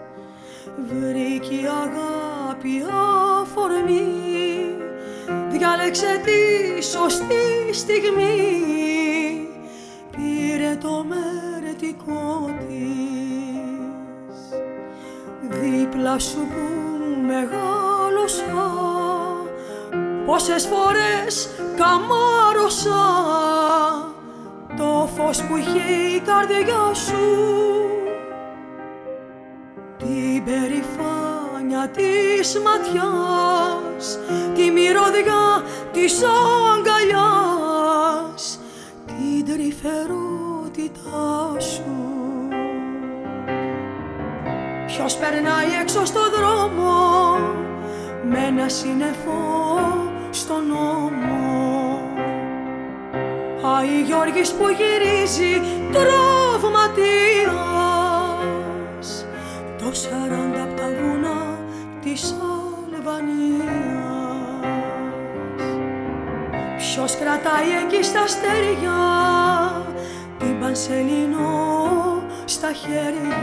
Βρήκε αγάπη αφορμή. Διάλεξε τη σωστή στιγμή. Πήρε το μερετικό της. Δίπλα σου που μεγάλωσα. Πόσες φορές καμάρωσα φως που είχε η καρδιά σου. Την περηφάνια της ματιάς τη μυρωδιά της αγκαλιάς την τρυφερότητά σου. Ποιος περνάει έξω στο δρόμο με ένα σύννεφο στον νόμο Άι Γιώργης που γυρίζει τραυματίας. Το σαράντα απ' τα βουνά της Αλβανίας. Ποιος κρατάει εκεί στα αστέρια την Πανσελίνο στα χέρια.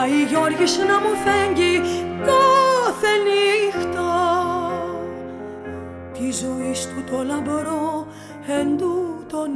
Άι Γιώργης να μου φέγγει κάθε νύχτα της ζωής του το λαμπρό εν τούτο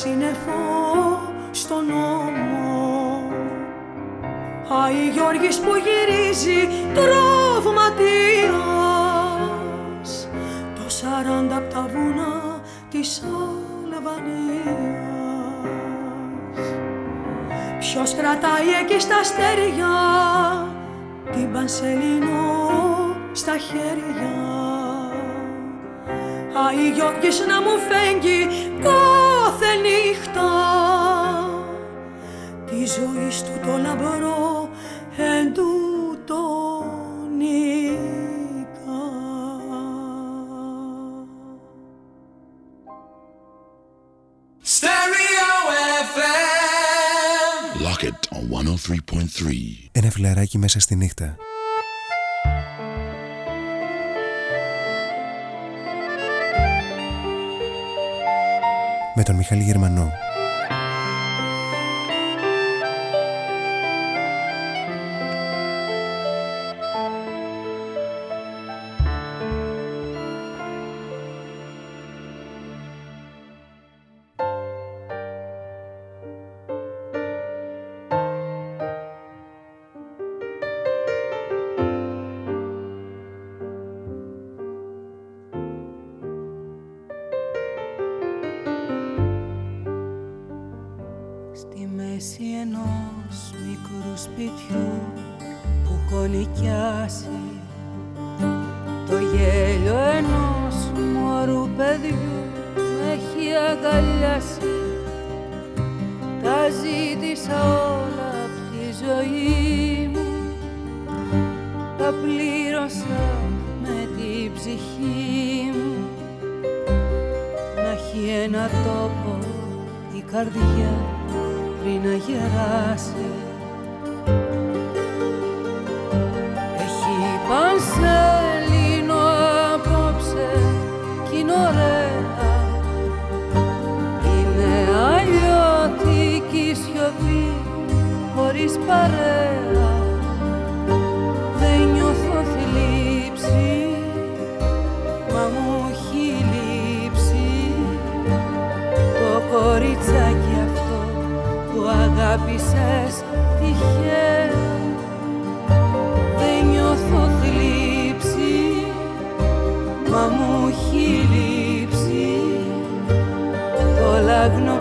σύννεφο στον νόμο. Άι Γιώργης που γυρίζει τραυματίας το σαράντα απ' τα βουνά της Αλβανίας. Ποιος κρατάει εκεί στα αστέρια την Πανσελίνο στα χέρια. Άι Γιώργης να μου φέγγει κάθε νύχτα τη ζωή του το λαμπρό εν τούτο νίκα. Stereo FM. Lock it on 103.3. Ένα φιλαράκι μέσα στη νύχτα. Με τον Μιχάλη Γερμανό. βρεις Δεν νιώθω θλίψη Μα μου έχει λείψει. Το κοριτσάκι αυτό που αγάπησες τυχαία. Δεν νιώθω θλίψη Μα μου έχει λείψει. Το λαγνό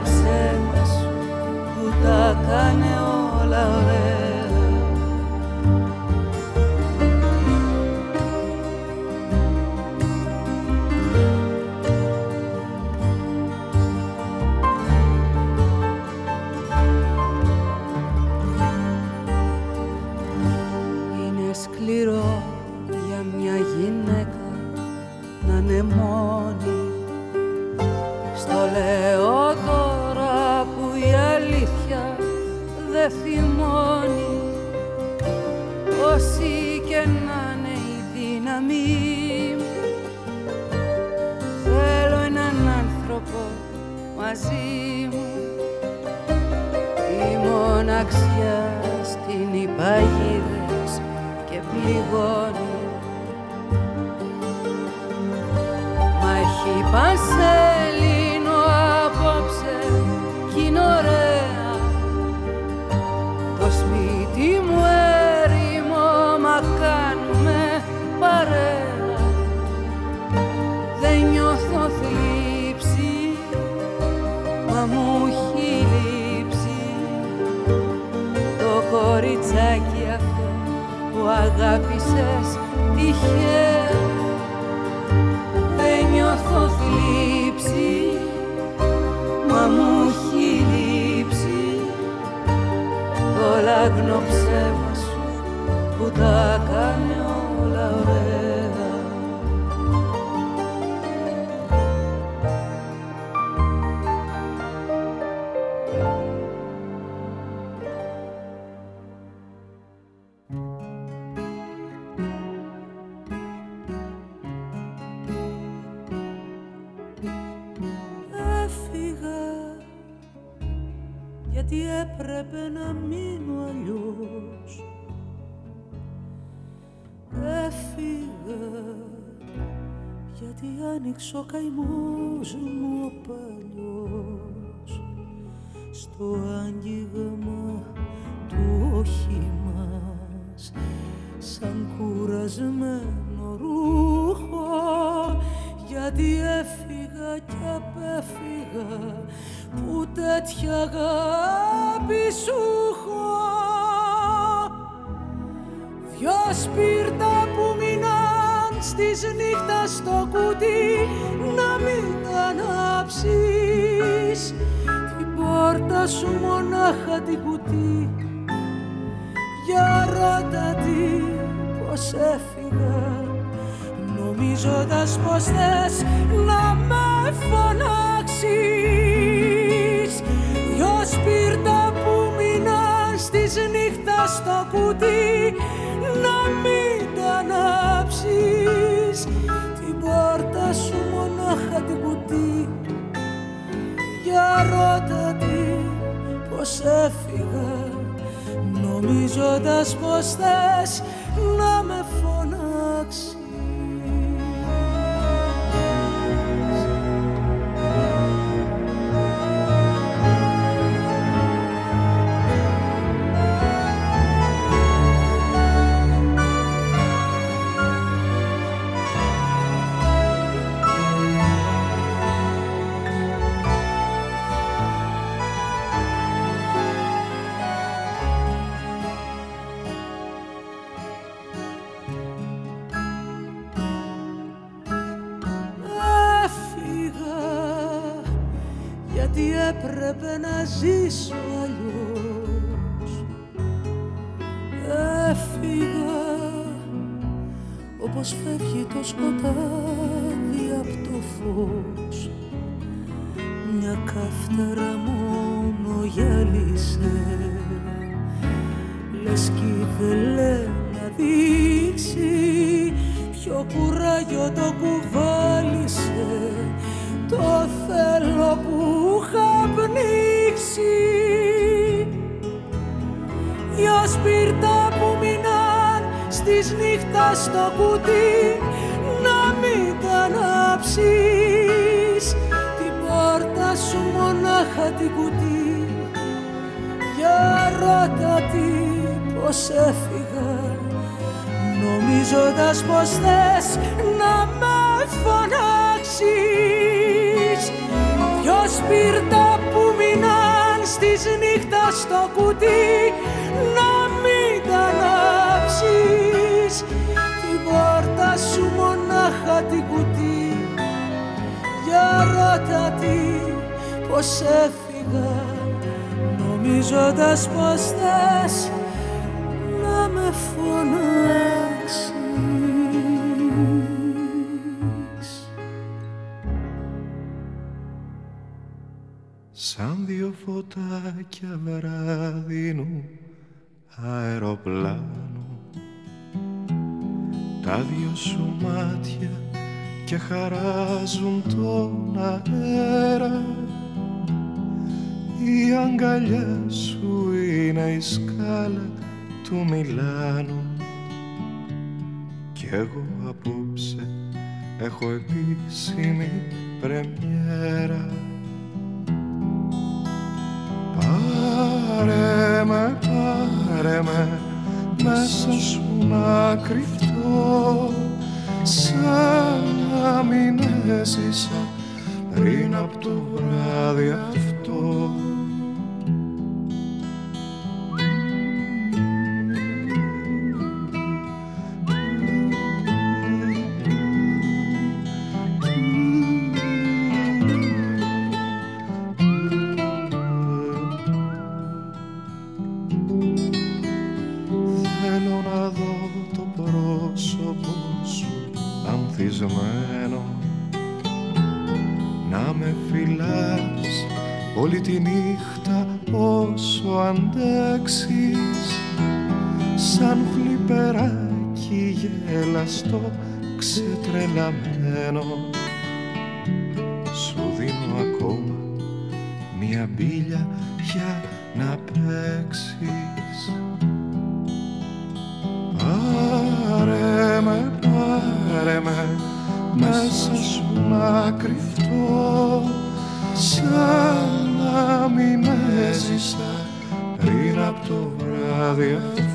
είχε Δεν νιώθω θλίψη Μα μου έχει λείψει. Όλα γνώψε γιατί άνοιξε ο καημός μου ο παλιός. Στο άγγιγμα του όχημας σαν κουρασμένο ρούχο. Γιατί έφυγα και απέφυγα που τέτοια αγάπη σου έχω. Δυο σπίρτα που μείναν στις νύχτας στο κουτί να μην αναψεί. την πόρτα σου μονάχα την κουτί για ρώτα τι πως έφυγα νομίζοντας πως θες να με φώναξει. δυο σπίρτα που μείναν στις νύχτας στο κουτί να μην κατώτατη πως έφυγα Νομίζοντας πως θες να με αεροπλάνου τα δυο σου μάτια και χαράζουν τον αέρα. Η αγκαλιά σου είναι η σκάλα του Μιλάνου. Κι εγώ απόψε έχω επίσημη πρεμιέρα. Πάρε με, πάρε με μέσα σου να κρυφτώ σαν να μην έζησα πριν από το βράδυ αυτό να με φιλάς όλη τη νύχτα όσο αντέξεις. Σαν φλιπεράκι γελαστό ξετρελαμένο. Σου δίνω ακόμα μια μπίλια για να παίξεις. Πάρε με, πάρε με μέσα σου να κρυφτώ σαν να μην έζησα πριν από το βράδυ αυτό.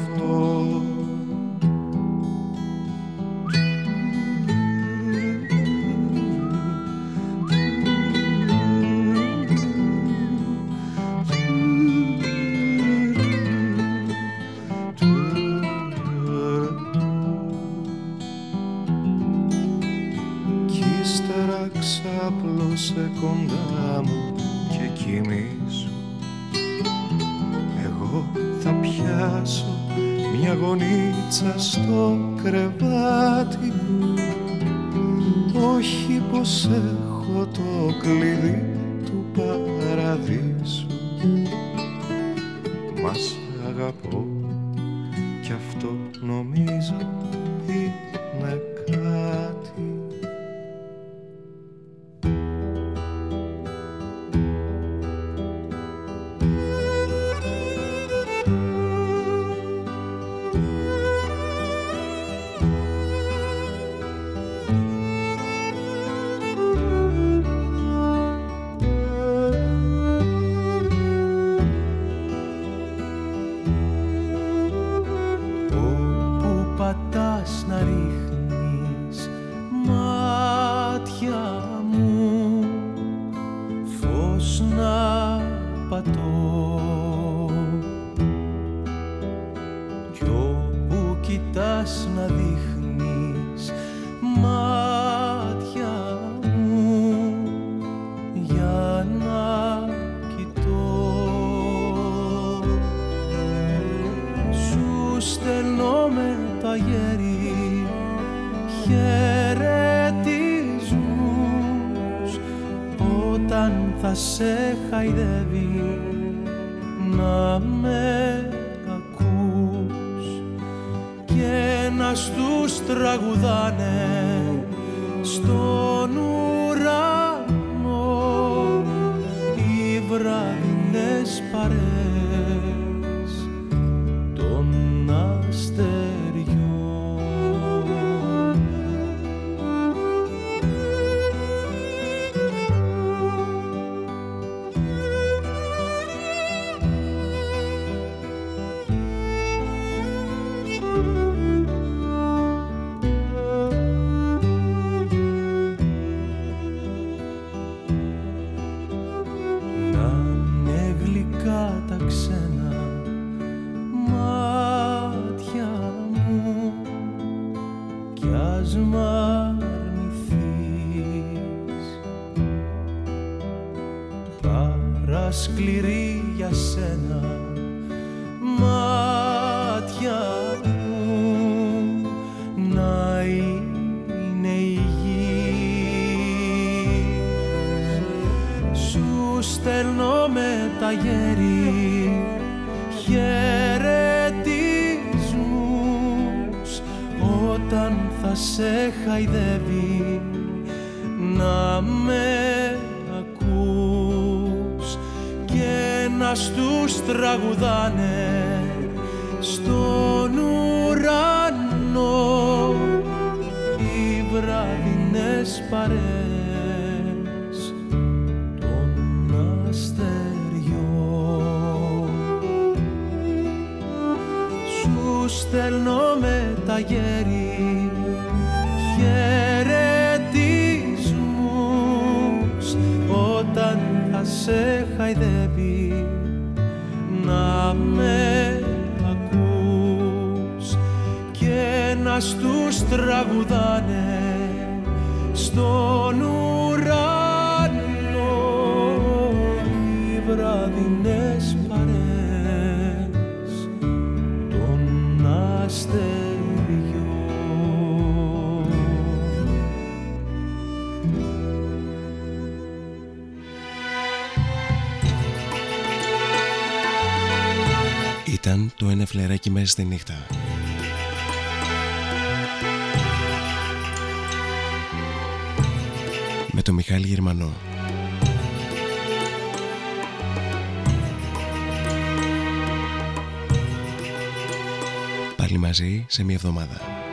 σκληρή για σένα. Μάτια μου να είναι η σου στέλνω με τα γέρι χαιρετισμούς όταν θα σε χαϊδεύει να με και να στους τραγουδάνε στον ουρανό. Οι βραδινές παρέες στέλνω με τα γέρι και να στους τραγουδάνε στον ουρανό οι βραδινές Ήταν το ένα φλεράκι μέσα στη νύχτα. Μιχάλη Γερμανό. Πάλι μαζί σε μια εβδομάδα.